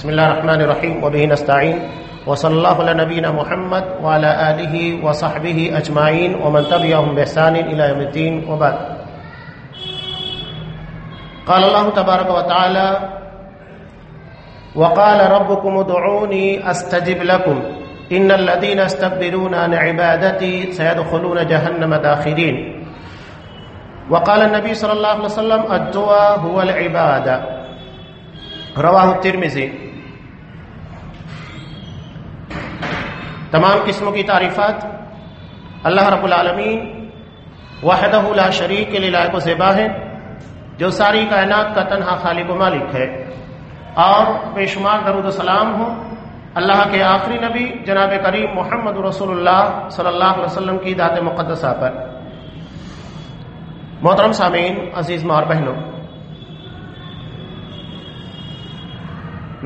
بسم الله الرحمن الرحيم وبه نستعين وصلى الله على نبينا محمد وعلى آله وصحبه أجمعين ومن تبعهم بإحسان إلى يوم الدين وبعد۔ قال الله تبارك وتعالى وقال ربكم ادعوني أستجب لكم إن الذين استكبرون عن عبادتي سيدخلون جهنم داخلين وقال النبي صلى الله عليه وسلم، الدعاء هو العبادة۔ رواہ الترمذی۔ تمام قسموں کی تعریفات۔ اللہ رب العالمین وحدہ لا شریک کے لائق و زیبا ہے، جو ساری کائنات کا تنہا خالق و مالک ہے۔ اور بے شمار درود و سلام ہو۔ اللہ کے آخری نبی جناب کریم محمد رسول اللہ صلی اللہ علیہ وسلم کی ذات مقدسہ پر۔ محترم سامعین، عزیز مار بہنوں،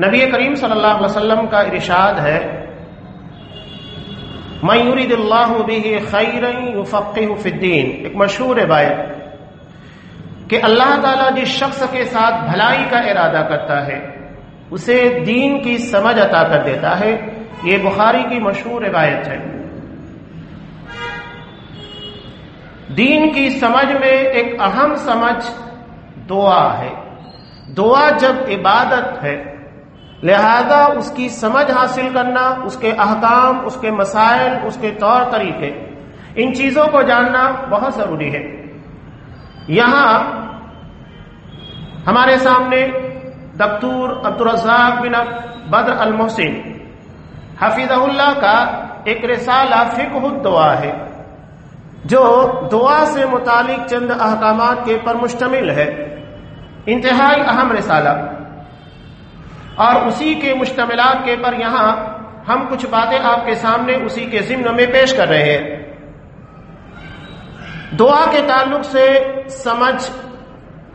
نبی کریم صلی اللہ علیہ وسلم کا ارشاد ہے میں یورید اللہ به خیر یفقہ فی الدین ایک مشہور روایت کہ اللہ تعالیٰ جس شخص کے ساتھ بھلائی کا ارادہ کرتا ہے، اسے دین کی سمجھ عطا کر دیتا ہے۔ یہ بخاری کی مشہور روایت ہے۔ دین کی سمجھ میں ایک اہم سمجھ دعا ہے۔ دعا جب عبادت ہے لہذا اس کی سمجھ حاصل کرنا، اس کے احکام، اس کے مسائل، اس کے طور طریقے، ان چیزوں کو جاننا بہت ضروری ہے۔ یہاں ہمارے سامنے دکتور عبدالرزاق بن بدر المحسن حفیظ اللہ کا ایک رسالہ، فقہ الدعا ہے، جو دعا سے متعلق چند احکامات کے پر مشتمل ہے۔ انتہائی اہم رسالہ۔ اور اسی کے مشتملات کے پر یہاں ہم کچھ باتیں آپ کے سامنے اسی کے ضمن میں پیش کر رہے ہیں۔ دعا کے تعلق سے سمجھ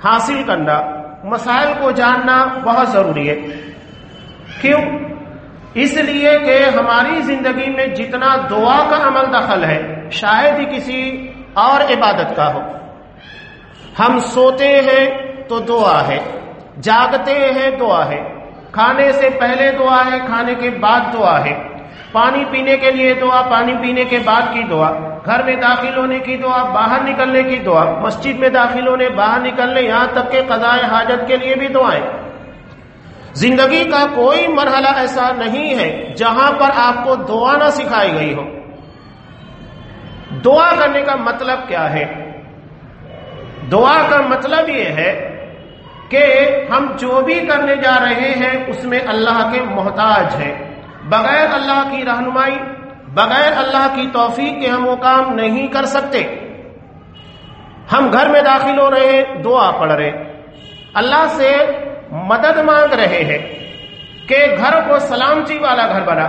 حاصل کرنا، مسائل کو جاننا بہت ضروری ہے۔ کیوں؟ اس لیے کہ ہماری زندگی میں جتنا دعا کا عمل دخل ہے، شاید ہی کسی اور عبادت کا ہو۔ ہم سوتے ہیں تو دعا ہے، جاگتے ہیں دعا ہے۔ کھانے سے پہلے دعا ہے، کھانے کے بعد دعا ہے۔ پانی پینے کے لیے دعا، پانی پینے کے بعد کی دعا۔ گھر میں داخل ہونے کی دعا، باہر نکلنے کی دعا۔ مسجد میں داخل ہونے، باہر نکلنے، یہاں تک کہ قضاء حاجت کے لیے بھی دعائیں۔ زندگی کا کوئی مرحلہ ایسا نہیں ہے جہاں پر آپ کو دعا نہ سکھائی گئی ہو۔ دعا کرنے کا مطلب کیا ہے؟ دعا کا مطلب یہ ہے کہ ہم جو بھی کرنے جا رہے ہیں، اس میں اللہ کے محتاج ہیں۔ بغیر اللہ کی رہنمائی، بغیر اللہ کی توفیق کے ہم وہ کام نہیں کر سکتے۔ ہم گھر میں داخل ہو رہے ہیں، دعا پڑھ رہے اللہ سے مدد مانگ رہے ہیں کہ گھر کو سلامتی والا گھر بنا۔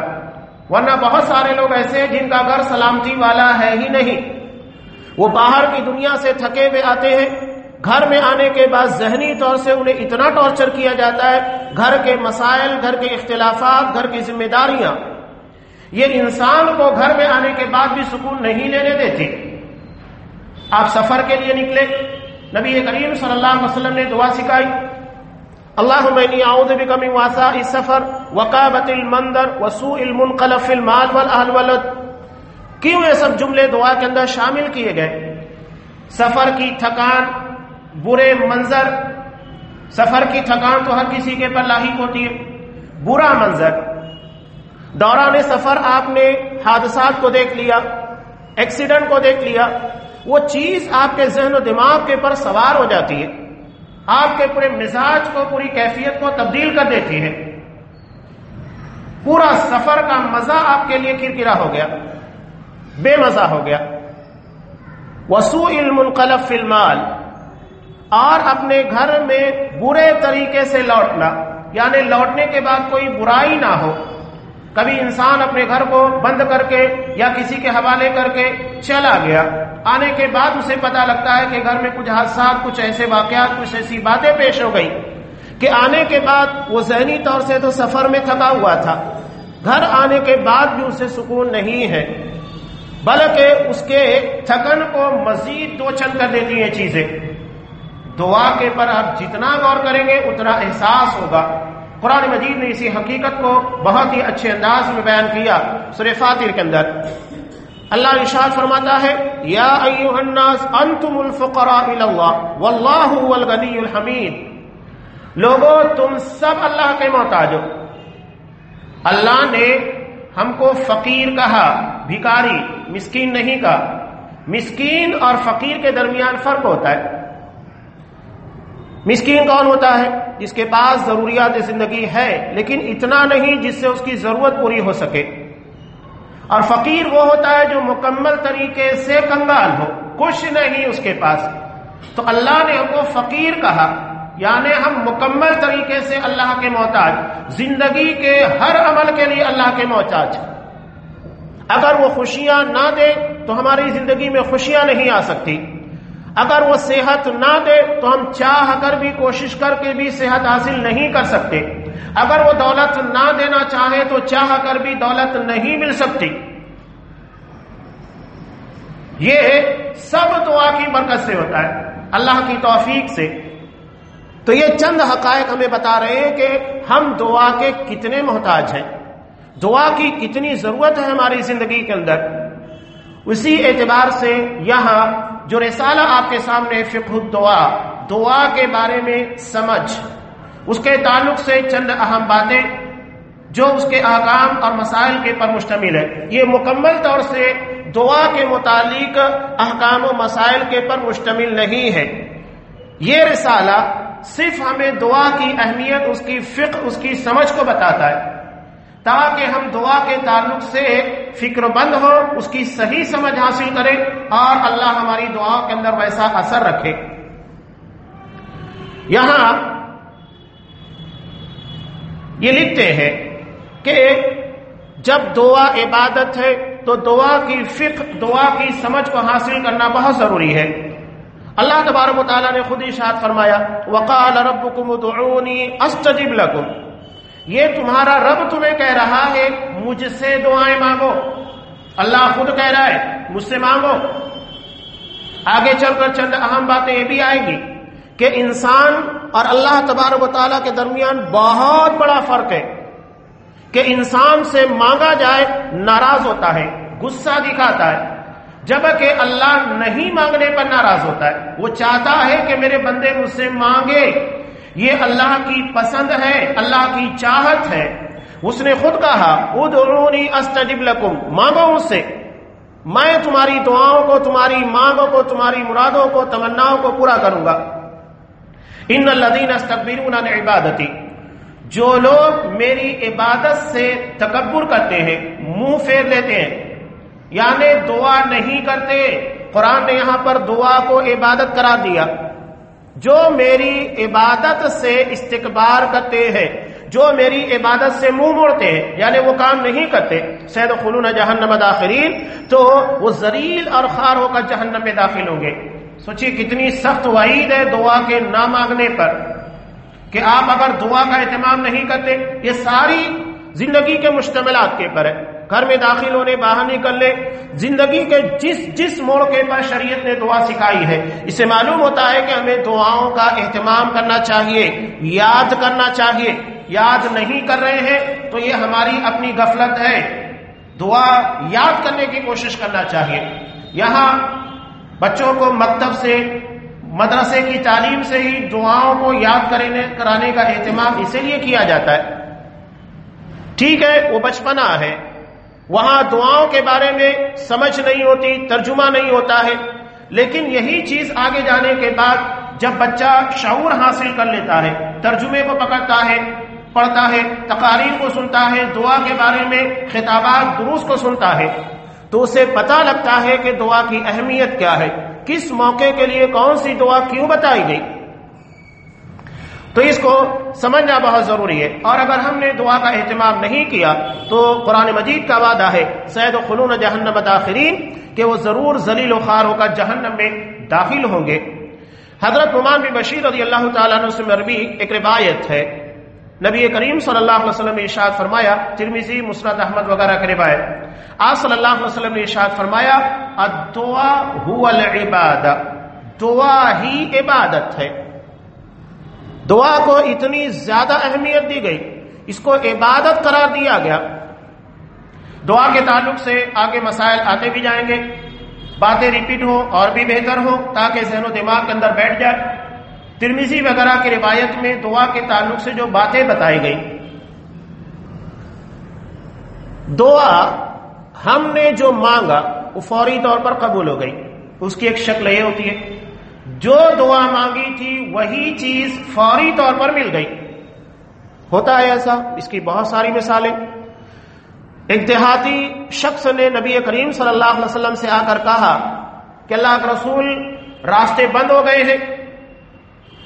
ورنہ بہت سارے لوگ ایسے ہیں جن کا گھر سلامتی والا ہے ہی نہیں۔ وہ باہر کی دنیا سے تھکے ہوئے آتے ہیں۔ گھر میں آنے کے بعد ذہنی طور سے انہیں اتنا ٹارچر کیا جاتا ہے، گھر کے مسائل، گھر کے اختلافات، گھر کی ذمہ داریاں۔ یہ انسان کو گھر میں آنے کے بعد بھی سکون نہیں لینے دیتے آپ سفر کے لیے نکلے، نبی کریم صلی اللہ علیہ وسلم نے دعا سکھائی۔ اللہ اعوذ بک من واسع السفر، وقابت المندر وسوء المنقلب فی المال والاهل والولد۔ کیوں یہ سب جملے دعا کے اندر شامل کیے گئے؟ سفر کی تھکان برے منظر، سفر کی تھکان تو ہر کسی کے پر لاحق ہوتی ہے۔ برا منظر، دوران سفر آپ نے حادثات کو دیکھ لیا ایکسیڈنٹ کو دیکھ لیا، وہ چیز آپ کے ذہن و دماغ کے پر سوار ہو جاتی ہے۔ آپ کے پورے مزاج کو، پوری کیفیت کو تبدیل کر دیتی ہے۔ پورا سفر کا مزہ آپ کے لیے کرکرا ہو گیا، بے مزہ ہو گیا۔ وسو علم القلب فلمال اور اپنے گھر میں برے طریقے سے لوٹنا یعنی لوٹنے کے بعد کوئی برائی نہ ہو۔ کبھی انسان اپنے گھر کو بند کر کے یا کسی کے حوالے کر کے چلا گیا۔ آنے کے بعد اسے پتا لگتا ہے کہ گھر میں کچھ حادثات، کچھ ایسے واقعات، کچھ ایسی باتیں پیش ہو گئی کہ آنے کے بعد وہ ذہنی طور سے تو سفر میں تھکا ہوا تھا۔ گھر آنے کے بعد بھی اسے سکون نہیں ہے، بلکہ اس کے تھکن کو مزید دو چل کر دیتی ہیں چیزیں۔ دعا کے پر آپ جتنا غور کریں گے، اتنا احساس ہوگا۔ قرآن مجید نے اسی حقیقت کو بہت ہی اچھے انداز میں بیان کیا سورہ فاتر کے اندر۔ اللہ ارشاد فرماتا ہے، یا ایوہ الناس، انتم الفقراء الاللہ واللہ هو الغنی الحمید۔ لوگوں تم سب اللہ کے محتاج ہو۔ اللہ نے ہم کو فقیر کہا، بھکاری، مسکین نہیں کہا۔ مسکین اور فقیر کے درمیان فرق ہوتا ہے۔ مسکین کون ہوتا ہے؟ جس کے پاس ضروریات زندگی ہے، لیکن اتنا نہیں جس سے اس کی ضرورت پوری ہو سکے۔ اور فقیر وہ ہوتا ہے جو مکمل طریقے سے کنگال ہو، کچھ نہیں اس کے پاس۔ تو اللہ نے ہم کو فقیر کہا یعنی ہم مکمل طریقے سے اللہ کے محتاج، زندگی کے ہر عمل کے لیے اللہ کے محتاج۔ اگر وہ خوشیاں نہ دے تو ہماری زندگی میں خوشیاں نہیں آ سکتی۔ اگر وہ صحت نہ دے تو ہم چاہ کر بھی کوشش کر کے بھی صحت حاصل نہیں کر سکتے۔ اگر وہ دولت نہ دینا چاہے تو چاہ کر بھی دولت نہیں مل سکتی۔ یہ سب دعا کی برکت سے ہوتا ہے۔ اللہ کی توفیق سے۔ تو یہ چند حقائق ہمیں بتا رہے ہیں کہ ہم دعا کے کتنے محتاج ہیں۔ دعا کی کتنی ضرورت ہے ہماری زندگی کے اندر۔ اسی اعتبار سے یہاں جو رسالہ آپ کے سامنے فقہ دعا دعا کے بارے میں سمجھ، اس کے تعلق سے چند اہم باتیں جو اس کے احکام اور مسائل کے پر مشتمل ہے یہ مکمل طور سے دعا کے متعلق احکام و مسائل کے پر مشتمل نہیں ہے۔ یہ رسالہ صرف ہمیں دعا کی اہمیت، اس کی فقہ، اس کی سمجھ کو بتاتا ہے، تاکہ ہم دعا کے تعلق سے فکر بند ہو، اس کی صحیح سمجھ حاصل کرے اور اللہ ہماری دعا کے اندر ویسا اثر رکھے۔ یہاں یہ لکھتے ہیں کہ جب دعا عبادت ہے تو دعا کی فکر دعا کی سمجھ کو حاصل کرنا بہت ضروری ہے۔ اللہ تبارک و تعالیٰ نے خود اشاد فرمایا، وقال ربکم ادعونی استجب لکم یہ تمہارا رب تمہیں کہہ رہا ہے، مجھ سے دعائیں مانگو۔ اللہ خود کہہ رہا ہے، مجھ سے مانگو۔ آگے چل کر چند اہم باتیں یہ بھی آئیں گی کہ انسان اور اللہ تبارک و تعالیٰ کے درمیان بہت بڑا فرق ہے۔ کہ انسان سے مانگا جائے، ناراض ہوتا ہے، غصہ دکھاتا ہے۔ جبکہ اللہ نہیں مانگنے پر ناراض ہوتا ہے، وہ چاہتا ہے کہ میرے بندے مجھ سے مانگے۔ یہ اللہ کی پسند ہے، اللہ کی چاہت ہے۔ اس نے خود کہا، ادعونی استجب لکم، مانگو مجھ سے۔ میں تمہاری دعاؤں کو، تمہاری مانگوں کو، تمہاری مرادوں کو، تمناؤں کو پورا کروں گا۔ ان الدین استقبیر نے عبادتی۔ جو لوگ میری عبادت سے تکبر کرتے ہیں، منہ پھیر لیتے ہیں۔ یعنی دعا نہیں کرتے، قرآن نے یہاں پر دعا کو عبادت کرا دیا۔ جو میری عبادت سے استقبار کرتے ہیں، جو میری عبادت سے منہ موڑتے ہیں یعنی وہ کام نہیں کرتے سید خلون جہنم داخرین تو وہ زریل اور خار ہو کر جہنم میں داخل ہوں گے۔ سوچیے کتنی سخت وعید ہے دعا کے نہ مانگنے پر۔ کہ آپ اگر دعا کا اہتمام نہیں کرتے، یہ ساری زندگی کے مشتملات کے پر ہے۔ گھر میں داخل ہونے، باہر نکل لے زندگی کے جس جس موقع پر شریعت نے دعا سکھائی ہے، اس سے معلوم ہوتا ہے کہ ہمیں دعاؤں کا اہتمام کرنا چاہیے، یاد کرنا چاہیے۔ یاد نہیں کر رہے ہیں تو یہ ہماری اپنی غفلت ہے۔ دعا یاد کرنے کی کوشش کرنا چاہیے۔ یہاں بچوں کو مکتب سے، مدرسے کی تعلیم سے ہی دعاؤں کو یاد کرانے کا اہتمام اسی لیے کیا جاتا ہے۔ ٹھیک ہے، وہ بچپنا ہے۔ وہاں دعاؤں کے بارے میں سمجھ نہیں ہوتی، ترجمہ نہیں ہوتا ہے۔ لیکن یہی چیز آگے جانے کے بعد جب بچہ شعور حاصل کر لیتا ہے، ترجمے کو پکڑتا ہے، پڑھتا ہے، تقاریر کو سنتا ہے، دعا کے بارے میں خطابات، دروس کو سنتا ہے، تو اسے پتا لگتا ہے کہ دعا کی اہمیت کیا ہے۔ کس موقع کے لیے کون سی دعا کیوں بتائی گئی؟ تو اس کو سمجھنا بہت ضروری ہے۔ اور اگر ہم نے دعا کا اہتمام نہیں کیا، تو قرآن مجید کا وعدہ ہے، سید خلون جہنم داخرین، کہ وہ ضرور ذلیل و خار ہو کر جہنم میں داخل ہوں گے۔ حضرت نمان بن بشیر رضی اللہ تعالیٰ عنہ سے مربی ایک روایت ہے۔ نبی کریم صلی اللہ علیہ وسلم نے ارشاد فرمایا ترمیزی مسرت احمد وغیرہ کی روایت۔ آج صلی اللہ علیہ وسلم نے ارشاد فرمایا دعا ہی عبادت ہے۔ دعا کو اتنی زیادہ اہمیت دی گئی، اس کو عبادت قرار دیا گیا۔ دعا کے تعلق سے آگے مسائل آتے بھی جائیں گے، باتیں ریپیٹ ہو اور بھی بہتر ہو تاکہ ذہن و دماغ کے اندر بیٹھ جائے۔ ترمیزی وغیرہ کی روایت میں دعا کے تعلق سے جو باتیں بتائی گئی۔ دعا ہم نے جو مانگا، وہ فوری طور پر قبول ہو گئی۔ اس کی ایک شکل یہ ہوتی ہے جو دعا مانگی تھی وہی چیز فوری طور پر مل گئی۔ ہوتا ہے ایسا، اس کی بہت ساری مثالیں۔ ایک شخص نے نبی کریم صلی اللہ علیہ وسلم سے آ کر کہا کہ اللہ کا رسول راستے بند ہو گئے ہیں۔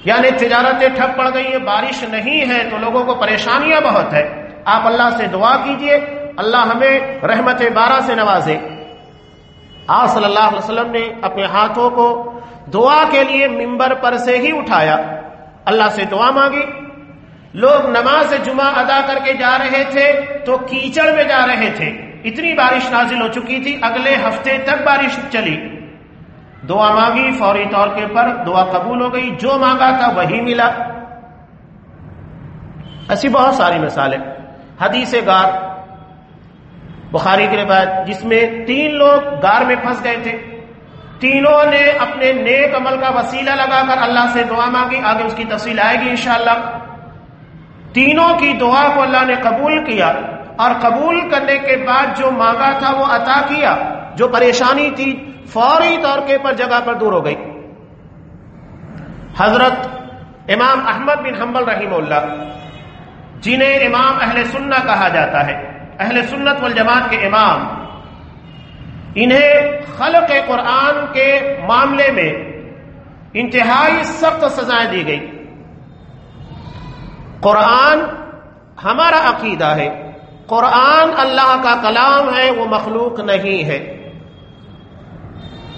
یعنی تجارتیں ٹھپ پڑ گئی ہیں، بارش نہیں ہے تو لوگوں کو پریشانیاں بہت ہے آپ اللہ سے دعا کیجیے، اللہ ہمیں رحمت بارہ سے نوازے۔ آپ صلی اللہ علیہ وسلم نے اپنے ہاتھوں کو دعا کے لیے ممبر پر سے ہی اٹھایا۔ اللہ سے دعا مانگی۔ لوگ نماز جمعہ ادا کر کے جا رہے تھے تو کیچڑ میں جا رہے تھے۔ اتنی بارش نازل ہو چکی تھی، اگلے ہفتے تک بارش چلی۔ دعا مانگی، فوری طور کے پر دعا قبول ہو گئی۔ جو مانگا تھا وہی ملا۔ ایسی بہت ساری مثالیں۔ حدیث گار بخاری کی روایت، جس میں تین لوگ گار میں پھنس گئے تھے۔ تینوں نے اپنے نیک عمل کا وسیلہ لگا کر اللہ سے دعا مانگی، آگے اس کی تفصیل آئے گی انشاءاللہ۔ تینوں کی دعا کو اللہ نے قبول کیا اور قبول کرنے کے بعد جو مانگا تھا وہ عطا کیا، جو پریشانی تھی فوری طور کے پر جگہ پر دور ہو گئی۔ حضرت امام احمد بن حنبل رحیم اللہ، جنہیں امام اہل سننا کہا جاتا ہے۔ اہل سنت والجماعت کے امام، انہیں خلق قرآن کے معاملے میں انتہائی سخت سزائیں دی گئی۔ قرآن ہمارا عقیدہ ہے۔ قرآن اللہ کا کلام ہے، وہ مخلوق نہیں ہے۔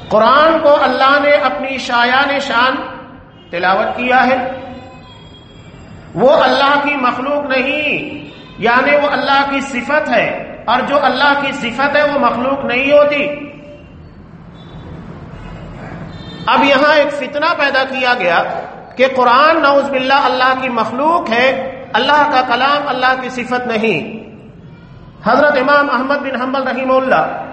قرآن کو اللہ نے اپنی شایان شان تلاوت کیا ہے۔ وہ اللہ کی مخلوق نہیں یعنی وہ اللہ کی صفت ہے اور جو اللہ کی صفت ہے وہ مخلوق نہیں ہوتی۔ اب یہاں ایک فتنہ پیدا کیا گیا کہ قرآن نعوذ باللہ اللہ کی مخلوق ہے، اللہ کا کلام اللہ کی صفت نہیں۔ حضرت امام احمد بن حنبل رحیم اللہ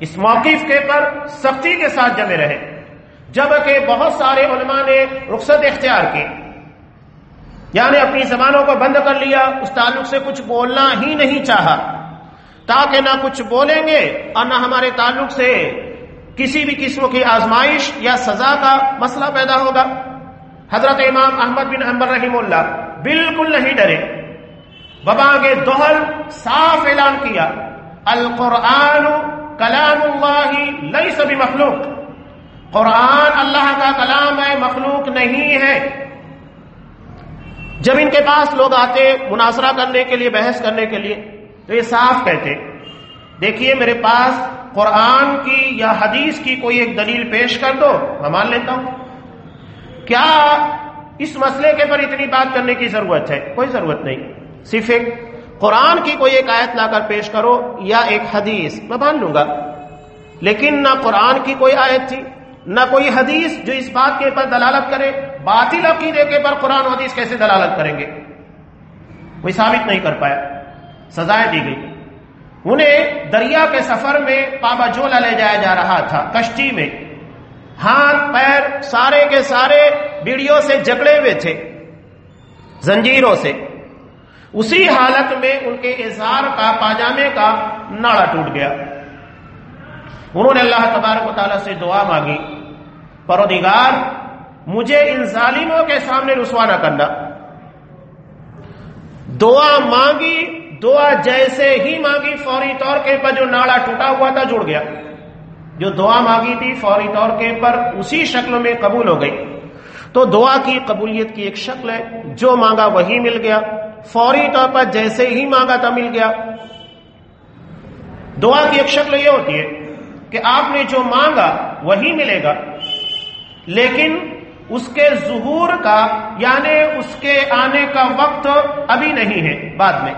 اس موقف کے پر سختی کے ساتھ جمے رہے۔ جبکہ بہت سارے علماء نے رخصت اختیار کی۔ یعنی اپنی زبانوں کو بند کر لیا، اس تعلق سے کچھ بولنا ہی نہیں چاہا۔ تاکہ نہ کچھ بولیں گے اور نہ ہمارے تعلق سے کسی بھی قسم کی آزمائش یا سزا کا مسئلہ پیدا ہوگا۔ حضرت امام احمد بن حنبل رحیم اللہ بالکل نہیں ڈرے۔ ببا کے دوہل، صاف اعلان کیا، القرآن کلام اللہ لئی سبھی مخلوق قرآن اللہ کا کلام ہے، مخلوق نہیں ہے۔ جب ان کے پاس لوگ آتے مناظرہ کرنے کے لیے، بحث کرنے کے لیے، تو یہ صاف کہتے، دیکھیے میرے پاس قرآن کی یا حدیث کی کوئی ایک دلیل پیش کر دو، میں مان لیتا ہوں۔ کیا اس مسئلے کے پر اتنی بات کرنے کی ضرورت ہے؟ کوئی ضرورت نہیں۔ صرف ایک قرآن کی کوئی ایک آیت لا کر پیش کرو یا ایک حدیث، میں مان لوں گا۔ لیکن نہ قرآن کی کوئی آیت تھی۔ نہ کوئی حدیث جو اس بات کے پر دلالت کرے، باطل عقیدے کے پر قرآن حدیث کیسے دلالت کریں گے؟ کوئی ثابت نہیں کر پایا، سزائیں دی گئی۔ انہیں دریا کے سفر میں پابا جولا لے جایا جا رہا تھا، کشتی میں۔ ہاتھ، پیر سارے کے سارے بیڑیوں سے جکڑے ہوئے تھے، زنجیروں سے۔ اسی حالت میں ان کے اظہار کا پاجامے کا ناڑا ٹوٹ گیا۔ انہوں نے اللہ تبارک و تعالیٰ سے دعا مانگی پرودگار مجھے ان ظالموں کے سامنے رسوا نہ کرنا۔ دعا مانگی، دعا جیسے ہی مانگی، فوری طور کے پر جو ناڑا ٹوٹا ہوا تھا جڑ گیا۔ جو دعا مانگی تھی فوری طور کے پر اسی شکل میں قبول ہو گئی۔ تو دعا کی قبولیت کی ایک شکل ہے، جو مانگا وہی مل گیا۔ فوری طور پر جیسے ہی مانگا تھا مل گیا۔ دعا کی ایک شکل یہ ہوتی ہے کہ آپ نے جو مانگا وہی ملے گا۔ لیکن اس کے ظہور کا یعنی اس کے آنے کا وقت ابھی نہیں ہے بعد میں۔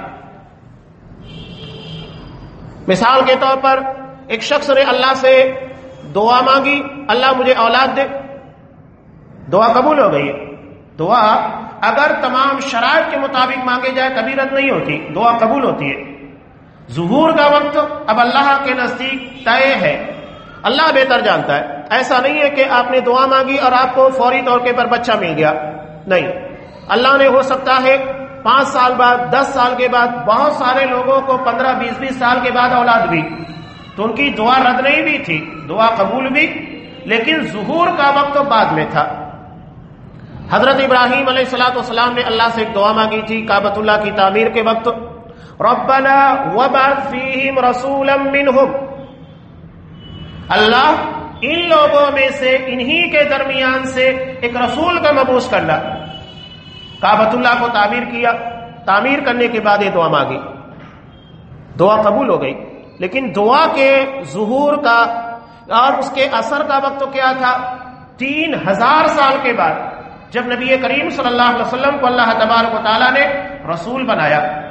مثال کے طور پر ایک شخص نے اللہ سے دعا مانگی، اللہ مجھے اولاد دے۔ دعا قبول ہو گئی۔ دعا اگر تمام شرائط کے مطابق مانگے جائے، کبھی رد نہیں ہوتی۔ دعا قبول ہوتی ہے۔ ظہور کا وقت اب اللہ کے نزدیک طے ہے۔ اللہ بہتر جانتا ہے۔ ایسا نہیں ہے کہ آپ نے دعا مانگی اور آپ کو فوری طور کے پر بچہ مل گیا۔ نہیں۔ اللہ نے ہو سکتا ہے پانچ سال بعد، دس سال کے بعد، بہت سارے لوگوں کو پندرہ، بیس بیس سال کے بعد اولاد بھی۔ تو ان کی دعا رد نہیں بھی تھی، دعا قبول بھی، لیکن ظہور کا وقت بعد میں تھا۔ حضرت ابراہیم علیہ السلاۃ والسلام نے اللہ سے ایک دعا مانگی تھی کابت اللہ کی تعمیر کے وقت۔ ربنا فیہم رسولا منہم اللہ ان لوگوں میں سے انہی کے درمیان سے ایک رسول کا مبوس کرنا کابت اللہ کو تعمیر کیا، تعمیر کرنے کے بعد یہ دعا مانگی۔ دعا قبول ہو گئی، لیکن دعا کے ظہور کا اور اس کے اثر کا وقت تو کیا تھا؟ تین ہزار سال کے بعد، جب نبی کریم صلی اللہ علیہ وسلم کو اللہ تبارک و تعالیٰ نے رسول بنایا۔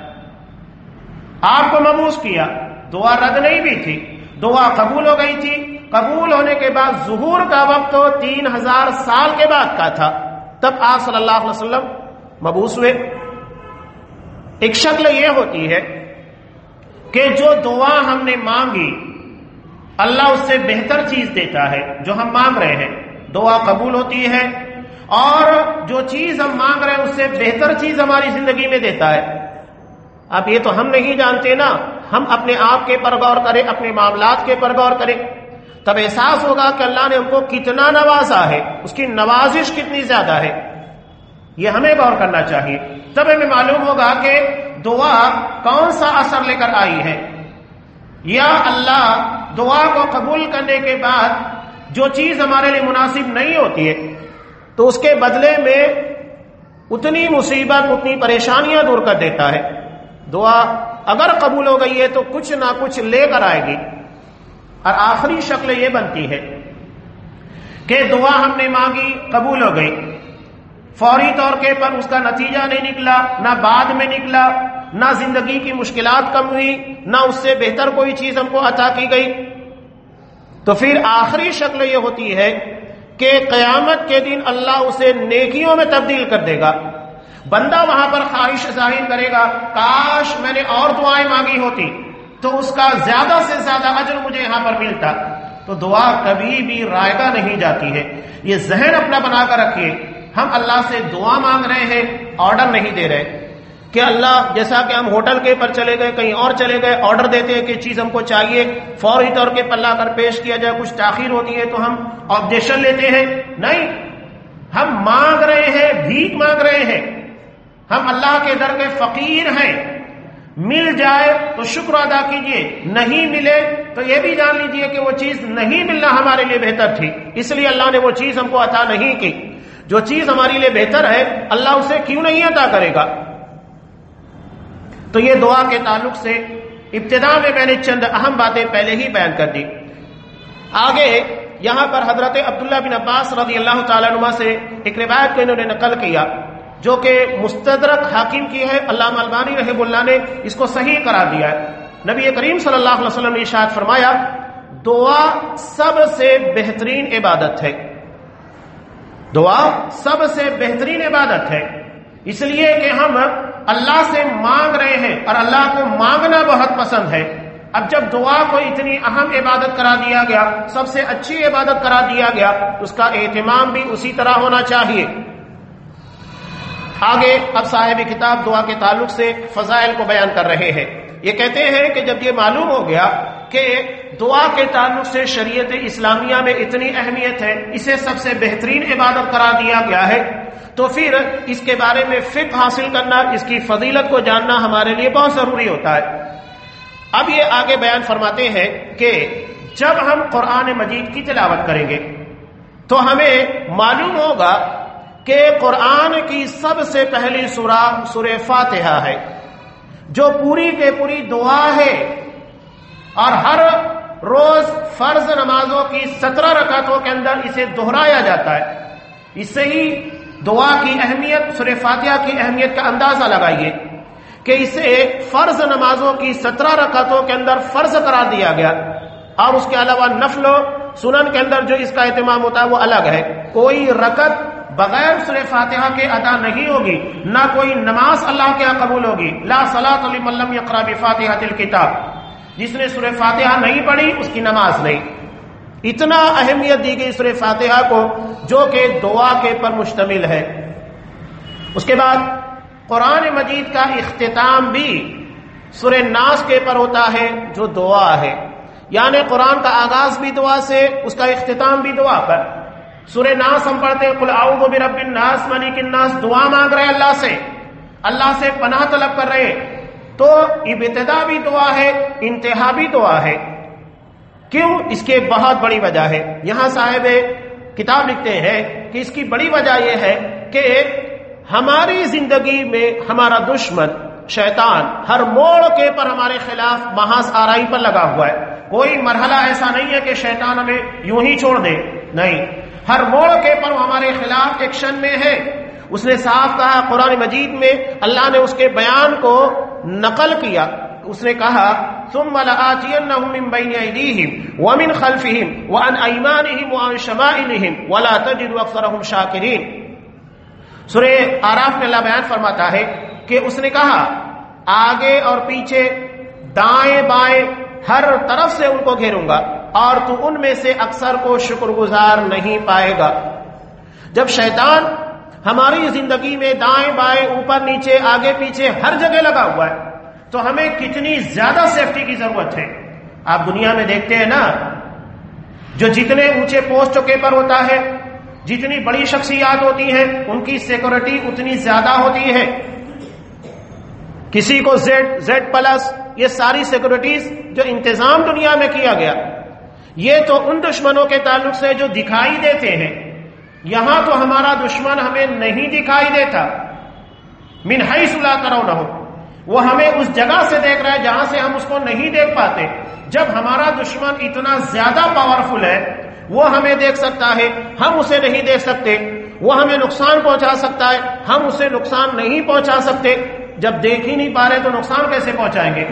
آپ کو مبوس کیا۔ دعا رد نہیں بھی تھی۔ دعا قبول ہو گئی تھی۔ قبول ہونے کے بعد ظہور کا وقت تو تین ہزار سال کے بعد کا تھا۔ تب آپ صلی اللہ علیہ وسلم مبوس ہوئے۔ ایک شکل یہ ہوتی ہے کہ جو دعا ہم نے مانگی، اللہ اس سے بہتر چیز دیتا ہے جو ہم مانگ رہے ہیں۔ دعا قبول ہوتی ہے اور جو چیز ہم مانگ رہے ہیں اس سے بہتر چیز ہماری زندگی میں دیتا ہے۔ اب یہ تو ہم نہیں جانتے نا۔ ہم اپنے آپ کے پر غور کریں، اپنے معاملات کے پر غور کریں۔ تب احساس ہوگا کہ اللہ نے ہم کو کتنا نوازا ہے۔ اس کی نوازش کتنی زیادہ ہے۔ یہ ہمیں غور کرنا چاہیے۔ تب ہمیں معلوم ہوگا کہ دعا کون سا اثر لے کر آئی ہے۔ یا اللہ، دعا کو قبول کرنے کے بعد جو چیز ہمارے لیے مناسب نہیں ہوتی ہے، تو اس کے بدلے میں اتنی مصیبت، اتنی پریشانیاں دور کر دیتا ہے۔ دعا اگر قبول ہو گئی ہے تو کچھ نہ کچھ لے کر آئے گی۔ اور آخری شکل یہ بنتی ہے کہ دعا ہم نے مانگی، قبول ہو گئی۔ فوری طور کے پر اس کا نتیجہ نہیں نکلا، نہ بعد میں نکلا، نہ زندگی کی مشکلات کم ہوئی، نہ اس سے بہتر کوئی چیز ہم کو عطا کی گئی۔ تو پھر آخری شکل یہ ہوتی ہے کہ قیامت کے دن اللہ اسے نیکیوں میں تبدیل کر دے گا۔ بندہ وہاں پر خواہش ظاہر کرے گا، کاش میں نے اور دعائیں مانگی ہوتی۔ تو اس کا زیادہ سے زیادہ اجر مجھے یہاں پر ملتا۔ تو دعا کبھی بھی رائے نہیں جاتی ہے۔ یہ ذہن اپنا بنا کر رکھیے۔ ہم اللہ سے دعا مانگ رہے ہیں، آرڈر نہیں دے رہے۔ کہ اللہ، جیسا کہ ہم ہوٹل کے پر چلے گئے، کہیں اور چلے گئے، آرڈر دیتے ہیں کہ چیز ہم کو چاہیے، فوری طور کے پلہ کر پیش کیا جائے، کچھ تاخیر ہوتی ہے تو ہم آبجیکشن لیتے ہیں۔ نہیں، ہم مانگ رہے ہیں، بھیک مانگ رہے ہیں۔ ہم اللہ کے در کے فقیر ہیں۔ مل جائے تو شکر ادا کیجیے، نہیں ملے تو یہ بھی جان لیجیے کہ وہ چیز نہیں ملنا ہمارے لیے بہتر تھی۔ اس لیے اللہ نے وہ چیز ہم کو عطا نہیں کی۔ جو چیز ہمارے لیے بہتر ہے، اللہ اسے کیوں نہیں عطا کرے گا؟ تو یہ دعا کے تعلق سے ابتدا میں میں نے چند اہم باتیں پہلے ہی بیان کر دی۔ آگے یہاں پر حضرت عبداللہ بن عباس رضی اللہ تعالیٰ نما سے ایک روایت کو انہوں نے نقل کیا۔ جو کہ مستدرک حاکم کی ہے، علامہ البانی رحم اللہ نے اس کو صحیح قرار دیا ہے۔ نبی کریم صلی اللہ علیہ وسلم نے اشاعت فرمایا، دعا سب سے بہترین عبادت ہے۔ دعا سب سے بہترین عبادت ہے۔ اس لیے کہ ہم اللہ سے مانگ رہے ہیں اور اللہ کو مانگنا بہت پسند ہے۔ اب جب دعا کو اتنی اہم عبادت کرا دیا گیا، سب سے اچھی عبادت کرا دیا گیا، اس کا اہتمام بھی اسی طرح ہونا چاہیے۔ آگے اب صاحب کتاب دعا کے تعلق سے فضائل کو بیان کر رہے ہیں۔ یہ کہتے ہیں کہ جب یہ معلوم ہو گیا کہ دعا کے تعلق سے شریعت اسلامیہ میں اتنی اہمیت ہے، اسے سب سے بہترین عبادت کرا دیا گیا ہے، تو پھر اس کے بارے میں فکر حاصل کرنا، اس کی فضیلت کو جاننا ہمارے لیے بہت ضروری ہوتا ہے۔ اب یہ آگے بیان فرماتے ہیں کہ جب ہم قرآن مجید کی تلاوت کریں گے، تو ہمیں معلوم ہوگا کہ قرآن کی سب سے پہلی سورہ سور فاتحہ ہے، جو پوری کے پوری دعا ہے اور ہر روز فرض نمازوں کی سترہ رکعتوں کے اندر اسے دہرایا جاتا ہے۔ اس سے ہی دعا کی اہمیت سور فاتحہ کی اہمیت کا اندازہ لگائیے کہ اسے فرض نمازوں کی سترہ رکعتوں کے اندر فرض قرار دیا گیا۔ اور اس کے علاوہ نفل و سنن کے اندر جو اس کا اہتمام ہوتا ہے وہ الگ ہے۔ کوئی رکت بغیر سر فاتحہ کے ادا نہیں ہوگی، نہ کوئی نماز اللہ کے قبول ہوگی۔ لا صلاۃ علی اقراب فاتحہ دل کتاب جس نے سر فاتحہ نہیں پڑھی، اس کی نماز نہیں۔ اتنا اہمیت دی گئی سر فاتحہ کو، جو کہ دعا کے پر مشتمل ہے۔ اس کے بعد، قرآن مجید کا اختتام بھی سر ناس کے پر ہوتا ہے، جو دعا ہے۔ یعنی قرآن کا آغاز بھی دعا سے، اس کا اختتام بھی دعا پر۔ سورہ ناس ہم پڑھتے ہیں اعوذ برب الناس، ملک الناس، دعا مانگ رہے اللہ سے۔ اللہ سے پناہ طلب کر رہے تو ابتدا بھی دعا ہے، انتہا بھی دعا ہے۔ کیوں؟ اس کی بہت بڑی وجہ ہے۔ یہاں صاحب کتاب لکھتے ہیں کہ اس کی بڑی وجہ یہ ہے کہ ہماری زندگی میں ہمارا دشمن، شیطان، ہر موڑ کے پر ہمارے خلاف محاذ آرائی پر لگا ہوا ہے۔ کوئی مرحلہ ایسا نہیں ہے کہ شیطان ہمیں یوں ہی چھوڑ دے۔ نہیں ہر موڑ کے پر وہ ہمارے خلاف ایکشن میں ہے۔ اس نے صاف کہا قرآن مجید میں، اللہ نے اس کے بیان کو نقل کیا۔ اس نے کہا، ثم لآتینہم من بین ایدیہم ومن خلفہم وعن ایمانہم وعن شمائلہم ولا تجد اکثرہم شاکرین۔ سورہ آراف میں اللہ بیان فرماتا ہے کہ اس نے کہا، آگے اور پیچھے دائیں بائیں ہر طرف سے ان کو گھیروں گا۔ اور تو ان میں سے اکثر کو شکر گزار نہیں پائے گا۔ جب شیطان ہماری زندگی میں دائیں بائیں اوپر نیچے آگے پیچھے ہر جگہ لگا ہوا ہے، تو ہمیں کتنی زیادہ سیفٹی کی ضرورت ہے۔ آپ دنیا میں دیکھتے ہیں نا، جو جتنے اونچے پوسٹ کے پر ہوتا ہے، جتنی بڑی شخصیات ہوتی ہیں، ان کی سیکورٹی اتنی زیادہ ہوتی ہے۔ کسی کو زیڈ زیڈ پلس یہ ساری سیکورٹیز جو انتظام دنیا میں کیا گیا۔ یہ تو ان دشمنوں کے تعلق سے جو دکھائی دیتے ہیں۔ یہاں تو ہمارا دشمن ہمیں نہیں دکھائی دیتا۔ منہائی سلا کرو نہ ہو وہ ہمیں اس جگہ سے دیکھ رہا ہے جہاں سے ہم اس کو نہیں دیکھ پاتے۔ جب ہمارا دشمن اتنا زیادہ پاورفل ہے، وہ ہمیں دیکھ سکتا ہے، ہم اسے نہیں دیکھ سکتے۔ وہ ہمیں نقصان پہنچا سکتا ہے، ہم اسے نقصان نہیں پہنچا سکتے۔ جب دیکھ ہی نہیں پا رہے تو نقصان کیسے پہنچائیں گے؟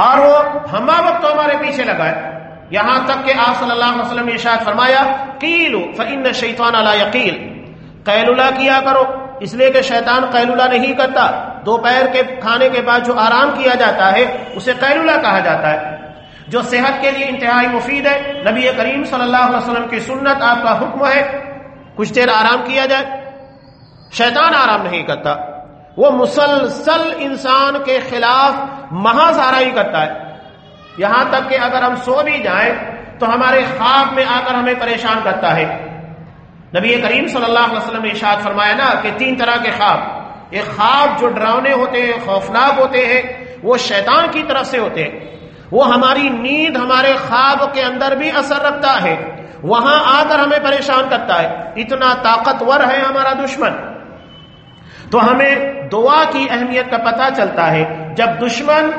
اور وہ ہما وقت تو ہمارے پیچھے لگا ہے۔ یہاں تک کہ آپ صلی اللہ علیہ وسلم نے ارشاد فرمایا کیلو فن شیطان اللہ یقیل قیلولہ کیا کرو، اس لیے کہ شیطان قیلولہ نہیں کرتا۔ دوپہر کے کھانے کے بعد جو آرام کیا جاتا ہے، اسے قیلولہ کہا جاتا ہے۔ جو صحت کے لیے انتہائی مفید ہے۔ نبی کریم صلی اللہ علیہ وسلم کی سنت آپ کا حکم ہے، کچھ دیر آرام کیا جائے۔ شیطان آرام نہیں کرتا۔ وہ مسلسل انسان کے خلاف محاذ آرائی کرتا ہے۔ یہاں تک کہ اگر ہم سو بھی جائیں تو ہمارے خواب میں آ کر ہمیں پریشان کرتا ہے۔ نبی کریم صلی اللہ علیہ وسلم نے اشاد فرمایا نا کہ تین طرح کے خواب۔ ایک خواب جو ڈراؤنے ہوتے ہیں، خوفناک ہوتے ہیں، وہ شیطان کی طرف سے ہوتے ہیں۔ وہ ہماری نیند ہمارے خواب کے اندر بھی اثر رکھتا ہے۔ وہاں آ کر ہمیں پریشان کرتا ہے۔ اتنا طاقتور ہے ہمارا دشمن۔ تو ہمیں دعا کی اہمیت کا پتہ چلتا ہے جب دشمن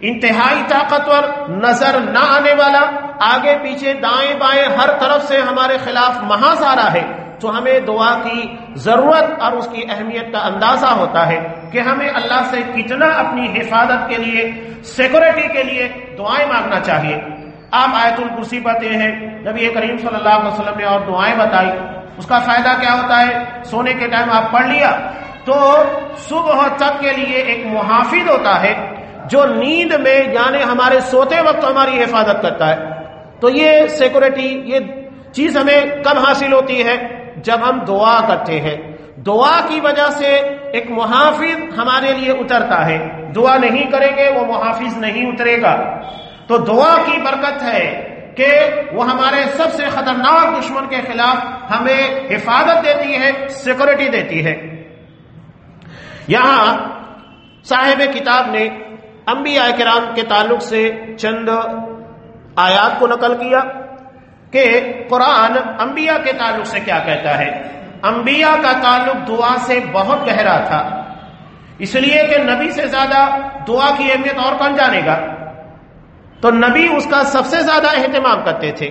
انتہائی طاقتور، نظر نہ آنے والا، آگے پیچھے دائیں بائیں ہر طرف سے ہمارے خلاف محاذ آ رہا ہے، تو ہمیں دعا کی ضرورت اور اس کی اہمیت کا اندازہ ہوتا ہے کہ ہمیں اللہ سے کتنا اپنی حفاظت کے لیے سیکورٹی کے لیے دعائیں مانگنا چاہیے۔ آپ آیت الکرسی پڑھتے ہیں، نبی کریم صلی اللہ علیہ وسلم نے اور دعائیں بتائی۔ اس کا فائدہ کیا ہوتا ہے؟ سونے کے ٹائم آپ پڑھ لیا۔ تو صبح تک کے لیے ایک محافظ ہوتا ہے جو نیند میں یعنی ہمارے سوتے وقت ہماری حفاظت کرتا ہے۔ تو یہ سیکورٹی یہ چیز ہمیں کب حاصل ہوتی ہے؟ جب ہم دعا کرتے ہیں۔ دعا کی وجہ سے ایک محافظ ہمارے لیے اترتا ہے۔ دعا نہیں کریں گے، وہ محافظ نہیں اترے گا۔ تو دعا کی برکت ہے کہ وہ ہمارے سب سے خطرناک دشمن کے خلاف ہمیں حفاظت دیتی ہے سیکورٹی دیتی ہے۔ یہاں صاحب کتاب نے انبیاء کرام کے تعلق سے چند آیات کو نقل کیا کہ قرآن انبیاء کے تعلق سے کیا کہتا ہے۔ انبیاء کا تعلق دعا سے بہت گہرا تھا۔ اس لیے کہ نبی سے زیادہ دعا کی اہمیت اور کون جانے گا؟ تو نبی اس کا سب سے زیادہ اہتمام کرتے تھے۔